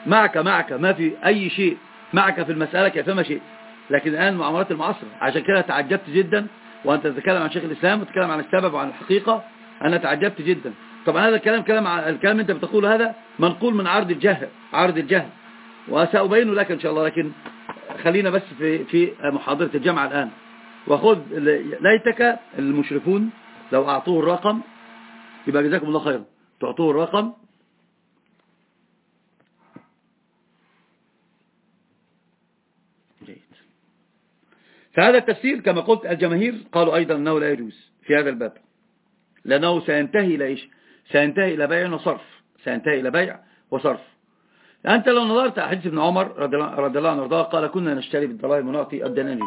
معك معك ما في أي شيء. معك في المسألة كيفما شئت. لكن الآن المعاملات المعاصرة. عشان كده تعجبت جدا وأنت تتكلم عن شيخ الإسلام وتتكلم عن السبب وعن الحقيقة. أنا تعجبت جدا. طبعا هذا الكلام كلام الكلام أنت بتقوله هذا منقول من عرض الجهل عرض الجهل. وسأبينه لك إن شاء الله لكن خلينا بس في في محاضرة الجامعة الآن. وخذ ليتك المشرفون لو أعطوه الرقم يبقى جزاكم الله خيرا. تعطوه الرقم. فهذا التفسير كما قلت الجماهير قالوا أيضا أنه لا يجوز في هذا الباب لأنه سينتهي إلى إيش سينتهي إلى بيع وصرف. سينتهي إلى بيع وصرف. أنت لو نظرت حديث ابن عمر رضي الله عنه قال كنا نشتري بالدراهم ونعطي الدنانير.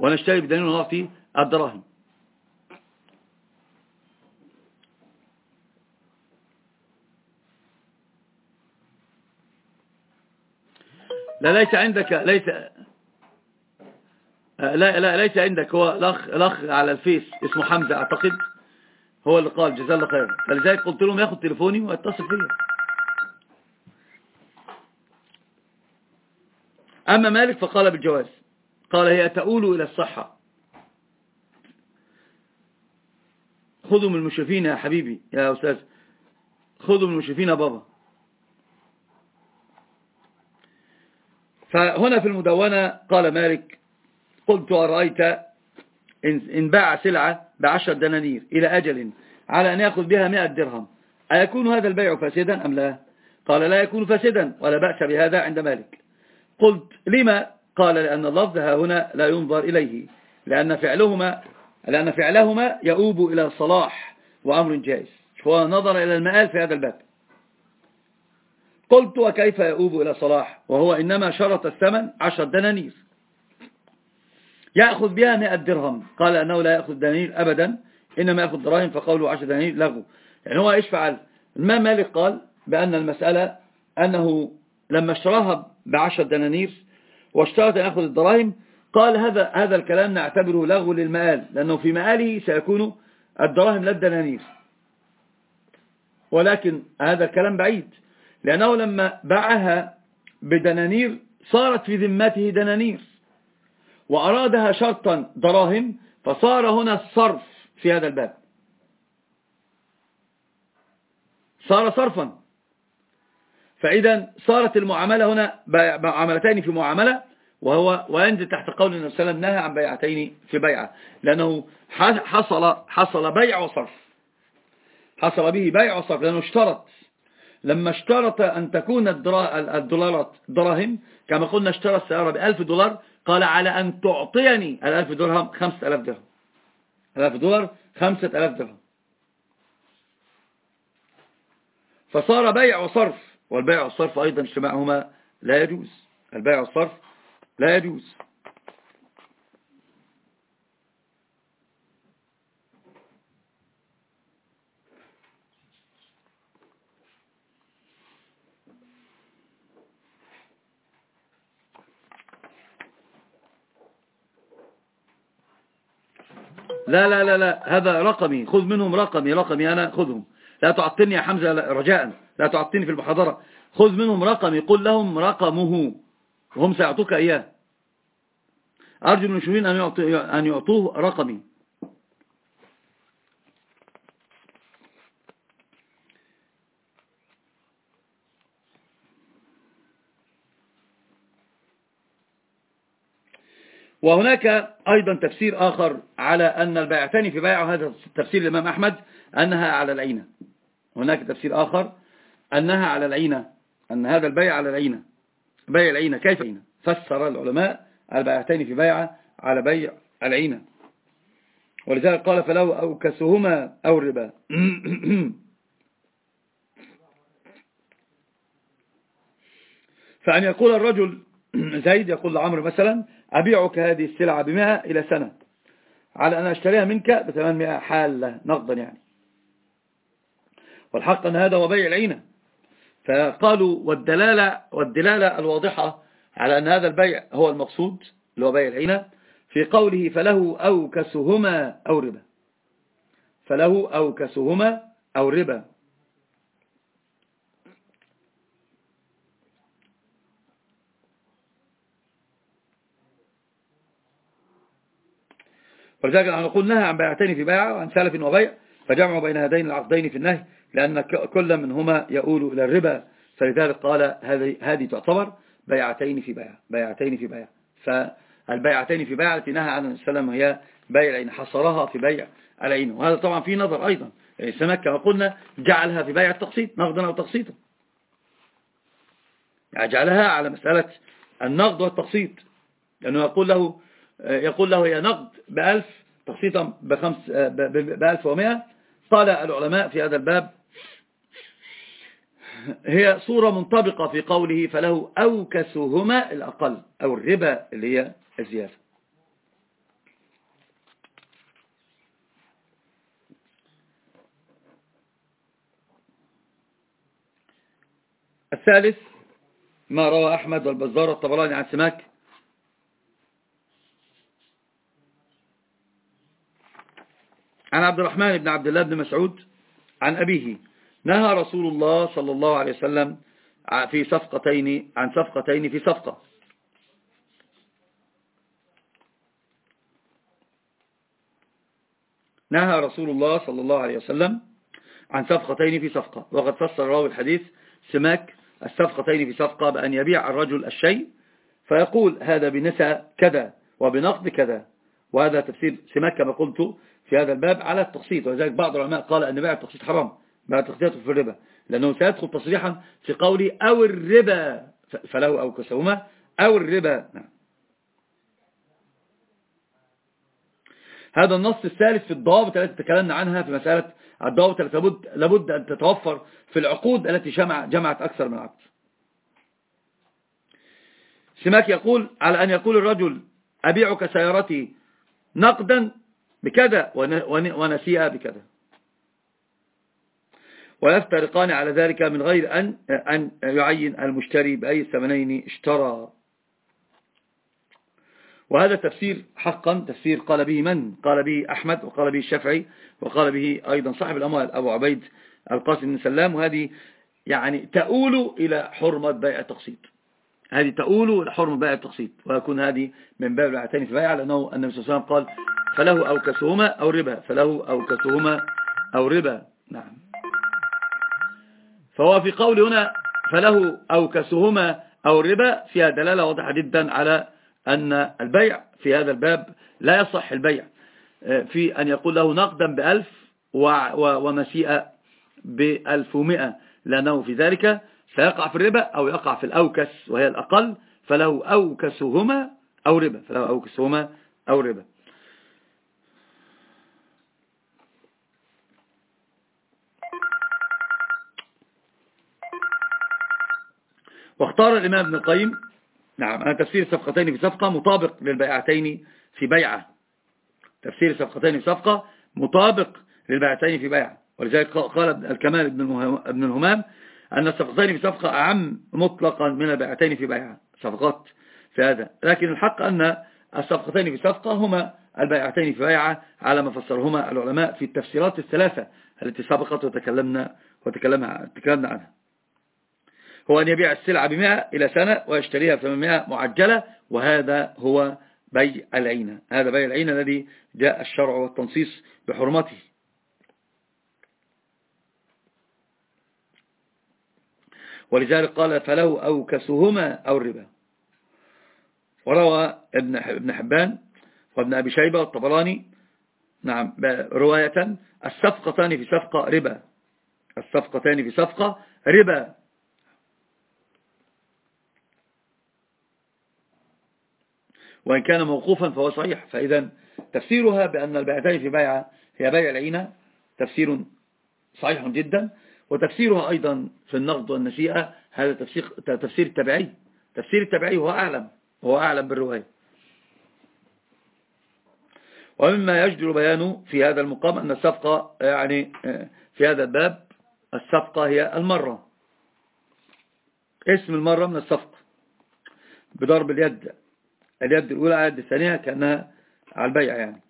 ونشتري بالدنانير ونعطي الدراهم. لا ليس عندك ليس لا لا ليس عندك. هو الاخ الأخ على الفيس اسمه حمزة أعتقد. هو اللي قال جزاه الله خير. فلذلك قلت لهم ياخد تليفوني ويتصل فيا أما مالك فقال بالجواز. قال هي تؤول إلى الصحة. خذوا من المشرفين يا حبيبي يا أستاذ. خذوا من المشرفين يا بابا. فهنا في المدونة قال مالك قلت أرأيت إن باع سلعة بعشر دنانير إلى أجل على أن يأخذ بها مئة درهم. أيكون هذا البيع فاسدا أم لا؟ قال لا يكون فاسدا ولا بأس بهذا عند مالك. قلت لما؟ قال لأن اللفظ هنا لا ينظر إليه لأن فعلهما لأن فعلهما يؤوب إلى صلاح وأمر جائز. هو نظر إلى المآل في هذا الباب. قلت وكيف يؤوب إلى صلاح؟ وهو إنما شرط الثمن عشر دنانير. يأخذ بها مئة درهم. قال أنه لا يأخذ دنانير أبدا إنما يأخذ دراهم فقوله عشر دنانير لغو يعني هو إيش فعل؟ ما مالك؟ قال بأن المسألة أنه لما اشتراها بعشر دنانير واشترط أن يأخذ الدراهم قال هذا هذا الكلام نعتبره لغو للمآل لأنه في مآله سيكون الدراهم لا الدنانير. ولكن هذا الكلام بعيد لأنه لما باعها بدنانير صارت في ذمته دنانير. وأرادها شرطا دراهم فصار هنا الصرف في هذا الباب. صار صرفا. فإذا صارت المعاملة هنا معاملتين في معاملة وهو وينزل تحت قول النبي صلى الله عليه وسلم نهى عن بيعتين في بيعة لأنه حصل حصل بيع وصرف. حصل به بيع وصرف لأنه اشترط. لما اشترط أن تكون الدولارات دراهم كما قلنا اشترى السيارة بألف دولار قال على أن تعطيني الألف درهم خمسة ألاف درهم. الألف دولار خمسة ألاف درهم. فصار بيع وصرف والبيع والصرف أيضا اجتماعهما لا يجوز. البيع والصرف لا يجوز. لا لا لا لا. هذا رقمي. خذ منهم رقمي. رقمي أنا خذهم لا تعطلني يا حمزة رجاء. لا تعطلني في المحاضرة. خذ منهم رقمي. قل لهم رقمه. وهم سيعطوك إياه. أرجو من المشهورين أن يعطوه رقمي. وهناك أيضا تفسير آخر على أن البيعتان في بيع هذا تفسير الإمام أحمد أنها على العينة. هناك تفسير آخر أنها على العينة أن هذا البيع على العينة. بيع العينة كيف؟ العينة فسر العلماء البيعتين في بيعة على بيع العينة. ولذلك قال فلو أوكسهما أو الربا فأن يقول الرجل زيد يقول لعمر مثلا أبيعك هذه السلعة بمئة إلى سنة. على أن أشتريها منك بثمانمائة حالة نقدا يعني. والحق أن هذا هو بيع العينة. فقالوا والدلالة, والدلالة الواضحة على أن هذا البيع هو المقصود اللي هو بيع العينة. في قوله فله أو كسهما أو ربا. فله أو كسهما أو ربا. ولذلك نحن نقول نهى عن بيعتين في بيع وعن سلف وبيع فجمعوا بين هذين العقدين في النهي لأن كل منهما يؤول إلى الربا. فلذلك قال هذه هذه تعتبر بيعتين في بيع بيعتين في بيع. فالبيعتين في بيع التي نهى عنها السلام هي بيع العين حصرها في بيع العين. وهذا طبعا فيه نظر أيضا. السمك كما قلنا جعلها في بيع التقسيط نقدا أو تقسيطا. يعني جعلها على مسألة النقد والتقسيط. لأنه يقول له يقول له هي نقد بألف تقسيطا بخمس بألف ومئة. قال العلماء في هذا الباب هي صورة منطبقة في قوله فله أوكسهما الأقل أو الربا اللي هي الزيادة. الثالث ما روى أحمد والبزار الطبراني عن سماك عن عبد الرحمن بن عبد الله بن مسعود عن أبيه نهى رسول الله صلى الله عليه وسلم في صفقتين عن صفقتين في صفقة. نهى رسول الله صلى الله عليه وسلم عن صفقتين في صفقة. وقد فسر راوي الحديث سماك الصفقتين في صفقة بأن يبيع الرجل الشيء فيقول هذا بنسى كذا وبنقد كذا. وهذا تفسير سماك كما قلت في هذا الباب على التقسيط. ولذلك بعض العلماء قال أن بيع التقسيط حرام بيع التقسيط في الربا لأنه سيدخل تصريحا في قولي أو الربا فله أو كسهما أو الربا. نعم. هذا النص الثالث في الضوابط التي تكلمنا عنها في مسألة الضوابط التي لابد, لابد أن تتوفر في العقود التي جمع جمعت أكثر من عقد. سماك يقول على أن يقول الرجل أبيعك سيارتي نقدا بكذا ونسيئة بكذا. ويفترقان على ذلك من غير أن, أن يعين المشتري بأي الثمنين اشترى. وهذا تفسير حقا تفسير قال به من؟ قال به أحمد وقال به الشافعي وقال به أيضا صاحب الأموال أبو عبيد القاسم بن سلام. وهذه يعني تؤول إلى حرمة بيع التقسيط. هذه تؤول إلى حرمة بيع التقسيط ويكون هذه من باب العتين في بيع لأنه النبي صلى الله عليه وسلم قال فله أو كسهما أو ربا فله أو كسهما أو ربا. نعم. فهو في قول هنا فله أو كسهما أو ربا فيها دلالة واضحة جدا على أن البيع في هذا الباب لا يصح البيع. في أن يقول له نقدا بألف ومسيئة بألف ومئة لأنه في ذلك سيقع في الربا أو يقع في الأوكس وهي الأقل فله أوكسهما أو ربا فله أوكسهما أو ربا. واختار الإمام ابن القيم نعم أنا تفسير صفقتين في صفقة مطابق للبيعتين في بيعة. تفسير صفقتين في صفقة مطابق للبيعتين في بيعة. ولذلك قال الكمال ابن الهمام أن الصفقتين في صفقة أعم مطلقا من البيعتين في بيعة صفقات في هذا. لكن الحق أن الصفقتين في صفقة هما البيعتين في بيعة على ما فسرهما العلماء في التفسيرات الثلاثة التي سبقت وتكلمنا وتكلمنا تكلمنا عنها. هو أن يبيع السلعة بمئة إلى سنة ويشتريها بثمانمائة معجلة وهذا هو بيع العينة. هذا بيع العينة الذي جاء الشرع والتنصيص بحرمته. ولذلك قال فله أو كسهما أو الربا. وروى ابن ابن حبان وابن أبي شيبة والطبراني نعم رواية الصفقتان في صفقة ربا. الصفقتان في صفقة ربا. وإن كان موقوفا فهو صحيح. فإذا تفسيرها بأن البيعتين في بيعة هي بيع العينة تفسير صحيح جدا. وتفسيرها أيضا في النقد والنسيئة هذا تفسير, تفسير التبعي تفسير التبعي هو أعلم هو أعلم بالرواية. ومما يجدر بيانه في هذا المقام أن الصفقة يعني في هذا الباب الصفقة هي المرة. اسم المرة من الصفقة. بضرب اليد اليد الأولى على اليد الثانية كأنها على البيع يعني.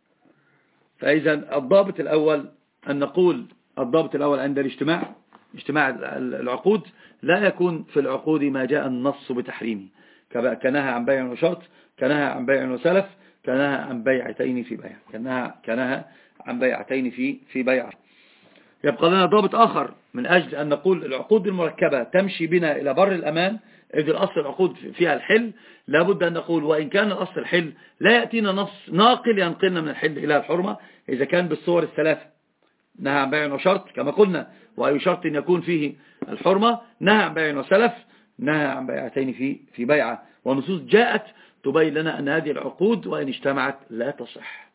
فإذا الضابط الأول أن نقول الضابط الأول عند الاجتماع. اجتماع العقود لا يكون في العقود ما جاء النص بتحريمه كنهى عن بيع وشرط كنهى عن بيع وسلف كنهى عن بيعتين في بيع كنهى, كنهى عن بيعتين في في بيع. يبقى لنا ضابط آخر من أجل أن نقول العقود المركبة تمشي بنا إلى بر الأمان إذ الأصل العقود فيها الحل. لابد أن نقول وإن كان الأصل الحل لا يأتينا نص ناقل ينقلنا من الحل إلى الحرمة. إذا كان بالصور الثلاثة نهى عن بيع وشرط كما قلنا وأي شرط يكون فيه الحرمة. نهى عن بيع وسلف نهى عن بيعتين في في بيعة. ونصوص جاءت تبين لنا أن هذه العقود وإن اجتمعت لا تصح.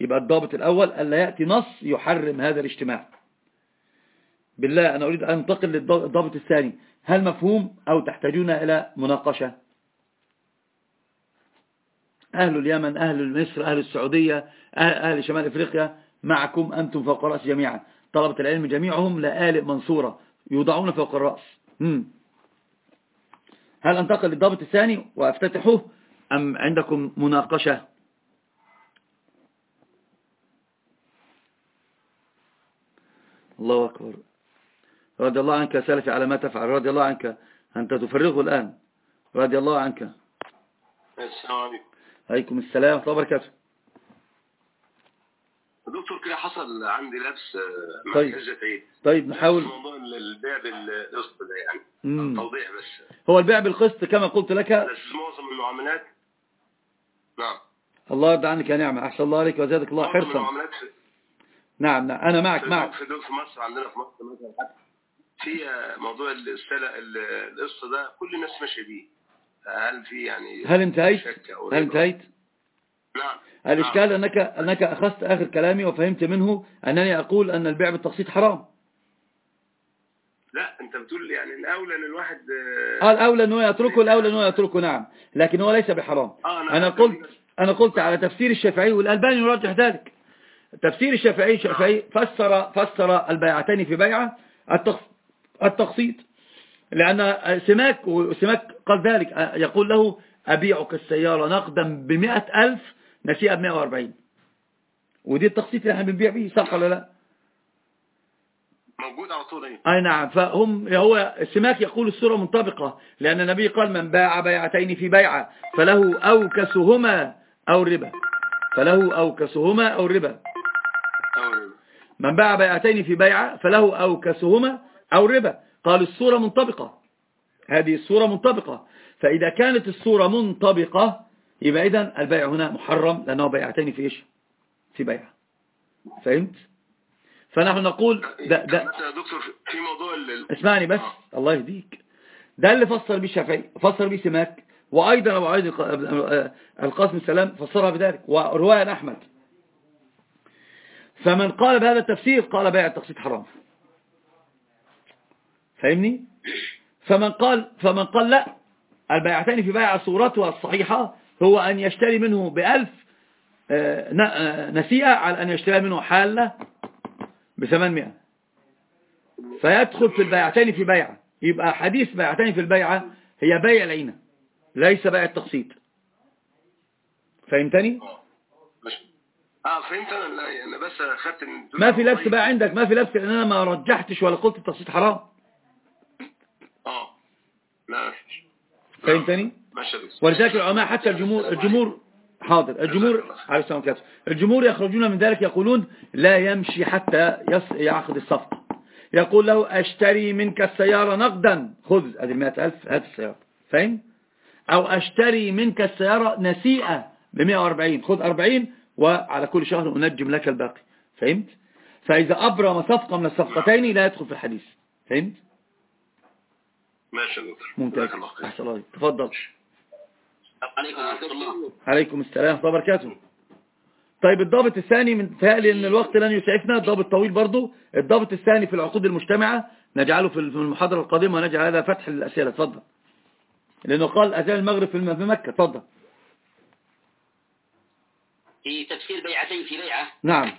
يبقى الضابط الأول ألا يأتي نص يحرم هذا الاجتماع. بالله أنا أريد أن أنتقل للضابط الثاني. هل مفهوم أو تحتاجون إلى مناقشة؟ أهل اليمن أهل مصر أهل السعودية أهل شمال إفريقيا معكم أنتم فوق الرأس جميعا. طلبة العلم جميعهم لآلئ منصورة يوضعون فوق الرأس. مم. هل أنتقل للضابط الثاني وأفتتحه أم عندكم مناقشة؟ الله أكبر. رضي الله عنك سلفي على ما تفعل. رضي الله عنك أنت تفرغه الآن. رضي الله عنك. السلام عليكم. عليكم السلام ورحمة الله وبركاته. دكتور كده حصل عندي لبس آه، مع طيب. طيب نحاول. موضوع البيع بالقسط ده يعني. توضيح بس. هو البيع بالقسط كما قلت لك. بس معظم المعاملات؟ نعم. الله يرضى عنك يا نعمة. أحسن الله عليك وزادك الله حرصا. في نعم نعم. أنا معك في معك. في دول في مصر عندنا في مصر مثلا في آه، موضوع القسط ده كل الناس ماشية بيه. هل في يعني هل انتهيت؟ هل؟ انتهيت؟ الإشكال أنك, أنك أخذت آخر كلامي وفهمت منه أنني أقول أن البيع بالتقسيط حرام. لا أنت بتقول يعني الاولى إن الواحد آه، قال أولى أنه يتركه الأولى أنه يتركه نعم. لكن هو ليس بحرام. آه، أنا أنا أعرف قلت. أنا قلت على تفسير الشافعي والألباني يرجح ذلك. تفسير الشافعي الشافعي فسر فسر البيعتين في بيعة التقس- التقسيط لأن سماك وسماك قال ذلك يقول له أبيعك السيارة نقدا بمئة ألف نسيئة بمئة وأربعين. ودي التقسيط اللي إحنا بنبيع به صح ولا لا؟ موجود على طول إيه. أي نعم. فهم هو سماك يقول السورة منطبقة لأن النبي قال من باع بيعتين في بيعة فله أوكسهما أو الربا. فله أوكسهما أو الربا. أو- من باع بيعتين في بيعة فله أوكسهما أو الربا. قال الصورة منطبقة. هذه الصورة منطبقة. فإذا كانت الصورة منطبقة يبقى إذن البيع هنا محرم لأنه بيعتين في إيش؟ في بيعة فهمت؟ فنحن نقول ده, ده يا دكتور في موضوع اسمعني بس آه. الله يهديك. ده اللي فسر به الشافعي فسر به سماك وأيضا أبو عيد الق- القاسم السلام فسرها بذلك ورواية أحمد. فمن قال بهذا التفسير قال بيع التقسيط حرام. فاهمني فمن قال فمن قال لا البيعتين في بيع صورتها الصحيحة هو أن يشتري منه بألف آه، آه، نسيئة على أن يشتري منه حالة بثمانمائة. فيدخل في البيعتين في بيعة. يبقى حديث بيعتين في البيعة هي بيع العينة ليس بيع التقسيط. فهمتني؟ آه فهمت أنا. لا، أنا بس اخدت ما في لبس بقى عندك ما في لبس لأن أنا ما رجحتش ولا قلت التقسيط حرام. آه. لا مفيش. فهمتني؟ ولذلك العلماء حتى الجمهور الجمهور حاضر. الجمهور عليه السلام عليكم الجمهور يخرجون من ذلك يقولون لا يمشي حتى يعقد الصفقة. يقول له أشتري منك السيارة نقدا. خذ المائة ألف هات السيارة. فاهم أو أشتري منك السيارة نسيئة ب 140 خذ 40 وعلى كل شهر أنجم لك الباقي. فهمت؟ فإذا أبرم صفقة من الصفقتين لا يدخل في الحديث. فهمت؟ ماشي يا دكتور. ممتاز. الله. تفضل. عليكم ورحمة الله. عليكم السلام وبركاته. طيب الضابط الثاني من تهيألي إن الوقت لن يسعفنا الضابط طويل برضو. الضابط الثاني في العقود المجتمعة نجعله في المحاضرة القادمة ونجعل هذا فتح الأسئلة اتفضل لأنه قال أذان المغرب في مكة. اتفضل في تفسير بيعتين في بيعة. نعم.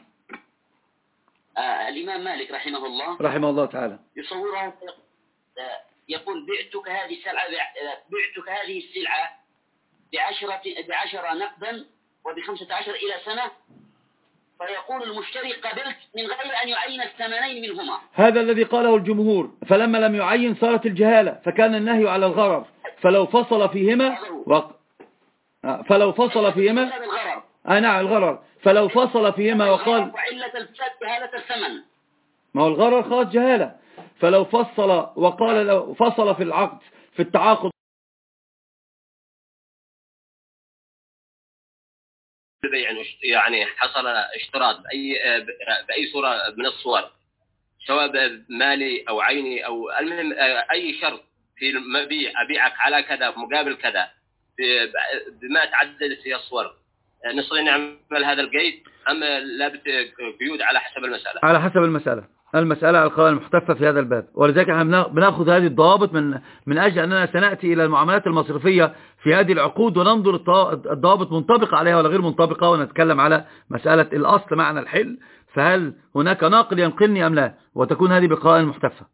آه الإمام مالك رحمه الله رحمه الله تعالى. يصوره آه، يقول بعتك هذه السلعة آه، بعتك هذه السلعة بعشرة بعشرة نقدا وبخمسة عشر إلى سنة فيقول المشتري قبلت من غير أن يعين الثمنين منهما. هذا الذي قاله الجمهور فلما لم يعين صارت الجهالة فكان النهي على الغرر. فلو فصل فيهما. آه، فلو فصل فيهما آه نعم الغرر. فلو فصل فيهما وقال ما هو الغرر خلاص جهالة. فلو فصل وقال لو فصل في العقد في التعاقد البيع يعني حصل اشتراط بأي بأي صورة من الصور سواء مالي أو عيني أو المهم أي شرط في المبيع أبيعك على كذا مقابل كذا بما تعددت فيها الصور نستطيع نعمل هذا القيد أم لابد قيود على حسب المسألة؟ على حسب المسألة. المسألة القواعد المحتفة في هذا الباب. ولذلك إحنا بنا- بنأخذ هذه الضوابط من من أجل أننا سنأتي إلى المعاملات المصرفية في هذه العقود وننظر الضوابط منطبقة عليها ولا غير منطبقة ونتكلم على مسألة الأصل معنى الحل فهل هناك ناقل ينقلني أم لا؟ وتكون هذه بقواعد محتفة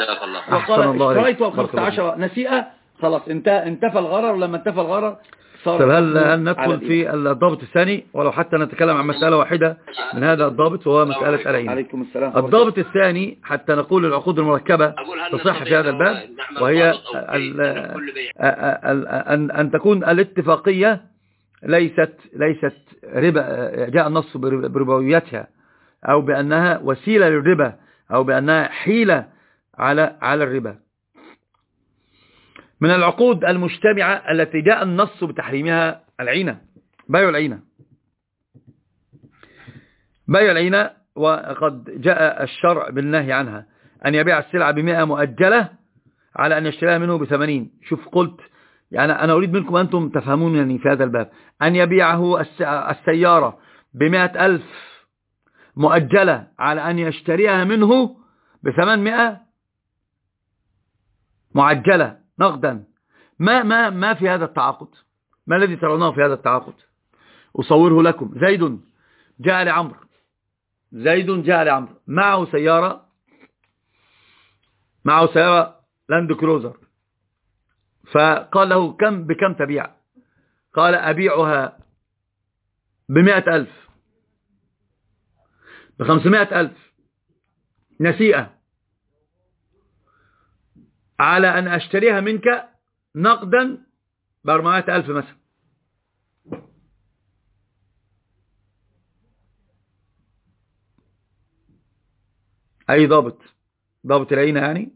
جزاك الله وقال. اشتريت والخمسة عشر نسيئة. خلاص انتهى انتفى الغرر ولما انتفى الغرر؟ طب هل هل ندخل. في الضابط الثاني؟ ولو حتى نتكلم عن مسألة واحدة من هذا الضابط وهو مسألة العين عليكم السلام. الضابط الثاني حتى نقول العقود المركبة تصح في هذا الباب؟ وهي أن تكون الاتفاقية ليست ليست ربا جاء النص بر- بربويتها أو بأنها وسيلة للربا أو بأنها حيلة على على الربا. من العقود المجتمعة التي جاء النص بتحريمها العينة بيع العينة. بيع العينة وقد جاء الشرع بالنهي عنها أن يبيع السلعة بمئة مؤجلة على أن يشتريها منه بثمانين. شوف قلت يعني أنا أريد منكم أنتم تفهمونني في هذا الباب. أن يبيعه الس- السيارة بمئة ألف مؤجلة على أن يشتريها منه بثمانمائة معجلة نقدا. ما ما ما في هذا التعاقد؟ ما الذي ترونه في هذا التعاقد؟ أصوره لكم. زيد جاء لعمرو. زيد جاء لعمرو. معه سيارة. معه سيارة لاند كروزر فقال له كم بكم تبيع؟ قال أبيعها بمئة ألف. بخمسمائة ألف. نسيئة. على أن أشتريها منك نقدا بأربعمائة ألف مثلا. أي ضابط؟ ضابط العينة يعني؟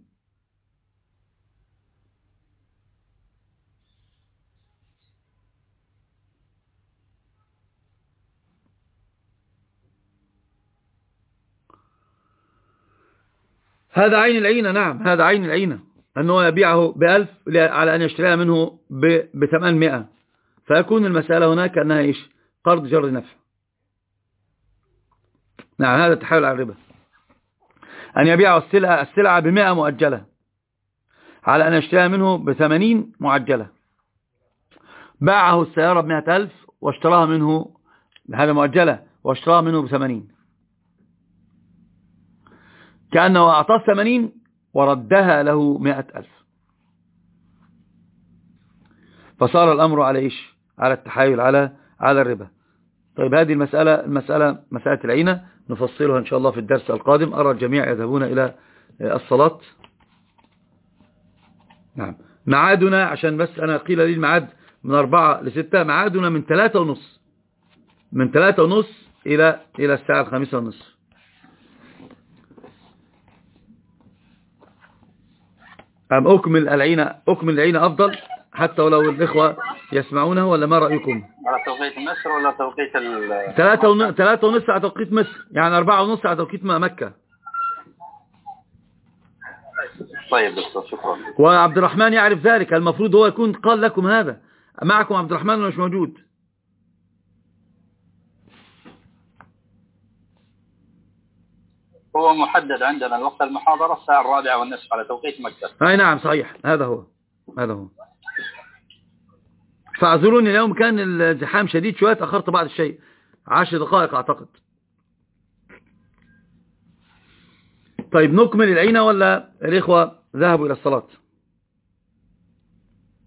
هذا عين العينة نعم هذا عين العينة. أنه يبيعه بألف على أن يشتريها منه بثمانمائة. فيكون المسألة هناك أنها إيش؟ قرض جر نفع. نعم هذا التحايل على الربا. أن يبيع السلعة, السلعة بمئة مؤجلة على أن يشتريها منه بثمانين معجلة باعه السيارة بمئة ألف واشتراها منه هذا مؤجلة واشتراها منه بثمانين. كأنه أعطاه ثمانين وردها له مئة ألف. فصار الأمر على إيش؟ على التحايل على على الربا. طيب هذه المسألة المسألة مسألة العينة. نفصلها إن شاء الله في الدرس القادم. أرى الجميع يذهبون إلى الصلاة. نعم. معادنا عشان بس أنا قيل لي المعاد من أربعة لستة. معادنا من ثلاثة ونص. من ثلاثة ونص إلى إلى الساعة الخامسة ونصف أم أكمل العينة أكمل العينة أفضل حتى ولو الإخوة يسمعونه ولا ما رأيكم؟ على توقيت مصر ولا توقيت ال ثلاثة ون... ثلاثة ونص على توقيت مصر يعني أربعة ونص على توقيت مكة. طيب شكرا. وعبد الرحمن يعرف ذلك المفروض هو يكون قال لكم هذا. معكم عبد الرحمن ولا مش موجود؟ هو محدد عندنا الوقت المحاضرة الساعة الرابعة والنصف على توقيت مكة أي نعم صحيح. هذا هو. هذا هو. فأعذروني اليوم كان الزحام شديد شوية تأخرت بعض الشيء. عشر دقائق أعتقد. طيب نكمل العينة ولا الإخوة ذهبوا إلى الصلاة؟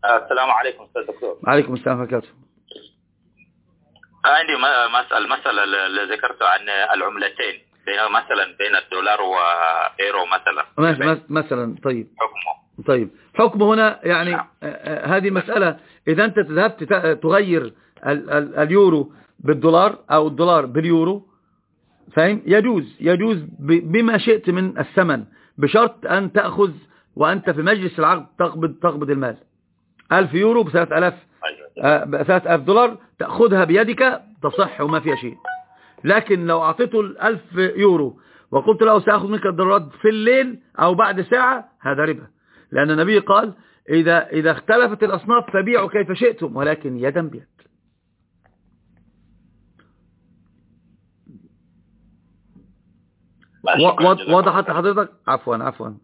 السلام عليكم أستاذ دكتور. عليكم السلام وبركاته. عندي مسألة المسألة اللي ذكرت عن العملتين. مثلا بين الدولار وإيرو مثلا. مثلا طيب. حكمه. طيب. حكم هنا يعني نعم. آه، آه، هذه المسألة إذا أنت ذهبت تغير ال- ال- اليورو بالدولار أو الدولار باليورو فاهم؟ يجوز يجوز ب- بما شئت من الثمن بشرط أن تأخذ وأنت في مجلس العقد تقبض تقبض المال. ألف يورو بثلاث ألاف أيوة. بثلاث ألاف دولار تأخذها بيدك تصح وما فيها شيء. لكن لو أعطيته الألف يورو وقلت له سأخذ منك الدولارات في الليل أو بعد ساعة هذا ربا. لأن النبي قال إذا, إذا اختلفت الأصناف فبيعوا كيف شئتم ولكن يدا بيد. وضحت. لحضرتك عفوا عفوا. آه،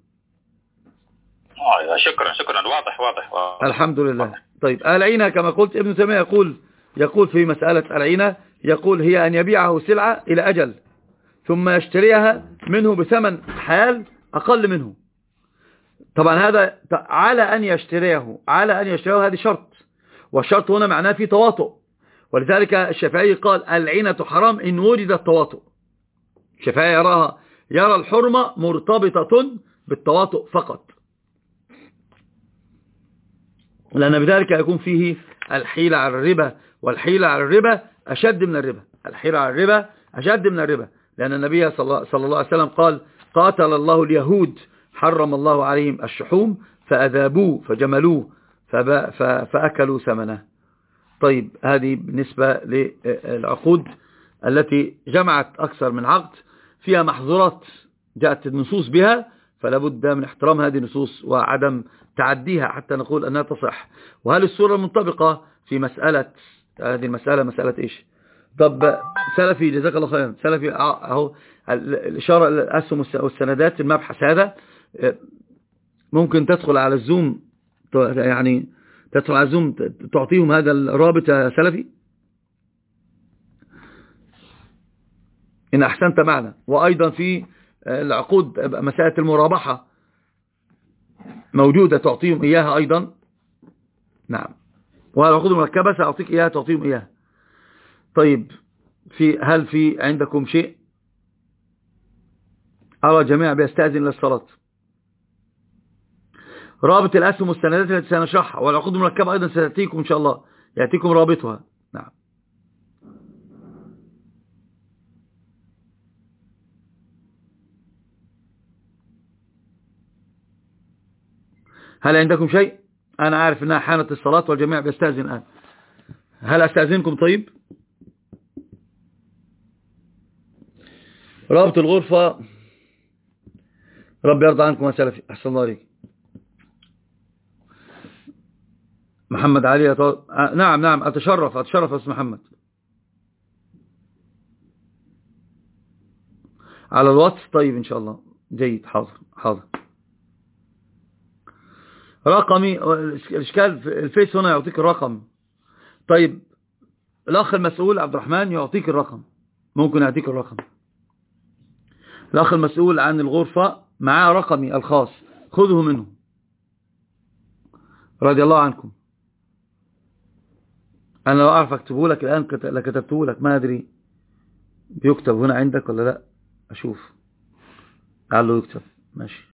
شكرا شكرا. واضح واضح, واضح. الحمد لله. طيب العينة كما قلت ابن تيمية يقول يقول في مسألة العينة يقول هي أن يبيعه سلعة إلى أجل ثم يشتريها منه بثمن حال أقل منه. طبعا هذا على أن يشتريه على أن يشتريه هذه شرط والشرط هنا معناه في تواطؤ. ولذلك الشافعي قال العينة حرام إن وجد التواطؤ. الشافعي يراها يرى الحرمة مرتبطة بالتواطؤ فقط. لأن بذلك يكون فيه الحيلة على الربا والحيلة على الربا أشد من الربا. الحيلة على الربا أشد من الربا. لأن النبي صلى الله- عليه وسلم قال قاتل الله اليهود حرم الله عليهم الشحوم فأذابوه فجملوه فأكلوا ثمنه. طيب هذه بالنسبة للعقود التي جمعت أكثر من عقد فيها محظورات جاءت النصوص بها فلا بد من احترام هذه النصوص وعدم تعديها حتى نقول أنها تصح. وهل الصورة المنطبقة في مسألة هذه المسألة مسألة إيش؟ طب سلفي جزاك الله خيرا. سلفي أهو ال- الإشارة الأسهم والس- والسندات المبحث هذا آه، ممكن تدخل على الزوم يعني تدخل على الزوم تعطيهم هذا الرابط يا سلفي. إن أحسنت معنا. وأيضا في آه، العقود مسألة المرابحة موجودة تعطيهم إياها أيضا. نعم. والعقود المركبة سأعطيك إياها تعطيهم إياها. طيب في هل في عندكم شيء؟ أرى جميع بيستأذن للصلاة. رابط الأسهم والسندات التي سنشرحها والعقود المركبة أيضا ستأتيكم إن شاء الله. يأتيكم رابطها. نعم. هل عندكم شيء؟ أنا عارف أنها حانت الصلاة والجميع بيستأذن الآن. هل أستأذنكم طيب؟ رابط الغرفة. رب يرضى عنكم يا سلفي. أحسن الله عليك. محمد علي أتو... آه، نعم نعم أتشرف أتشرف يا أستاذ محمد. على الواتس؟ طيب إن شاء الله. جيد حاضر حاضر. رقمي الإشكال في الفيس هنا يعطيك الرقم. طيب الأخ المسؤول عبد الرحمن يعطيك الرقم. ممكن يعطيك الرقم. الأخ المسؤول عن الغرفة معاه رقمي الخاص. خذه منه. رضي الله عنكم. أنا لو أعرف أكتبه لك الآن كت- لكتبته لك. ما أدري. بيكتب هنا عندك ولا لأ؟ أشوف. لعله يكتب. ماشي.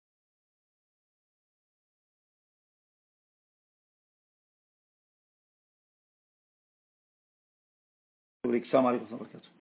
السلام عليكم ورحمة الله وبركاته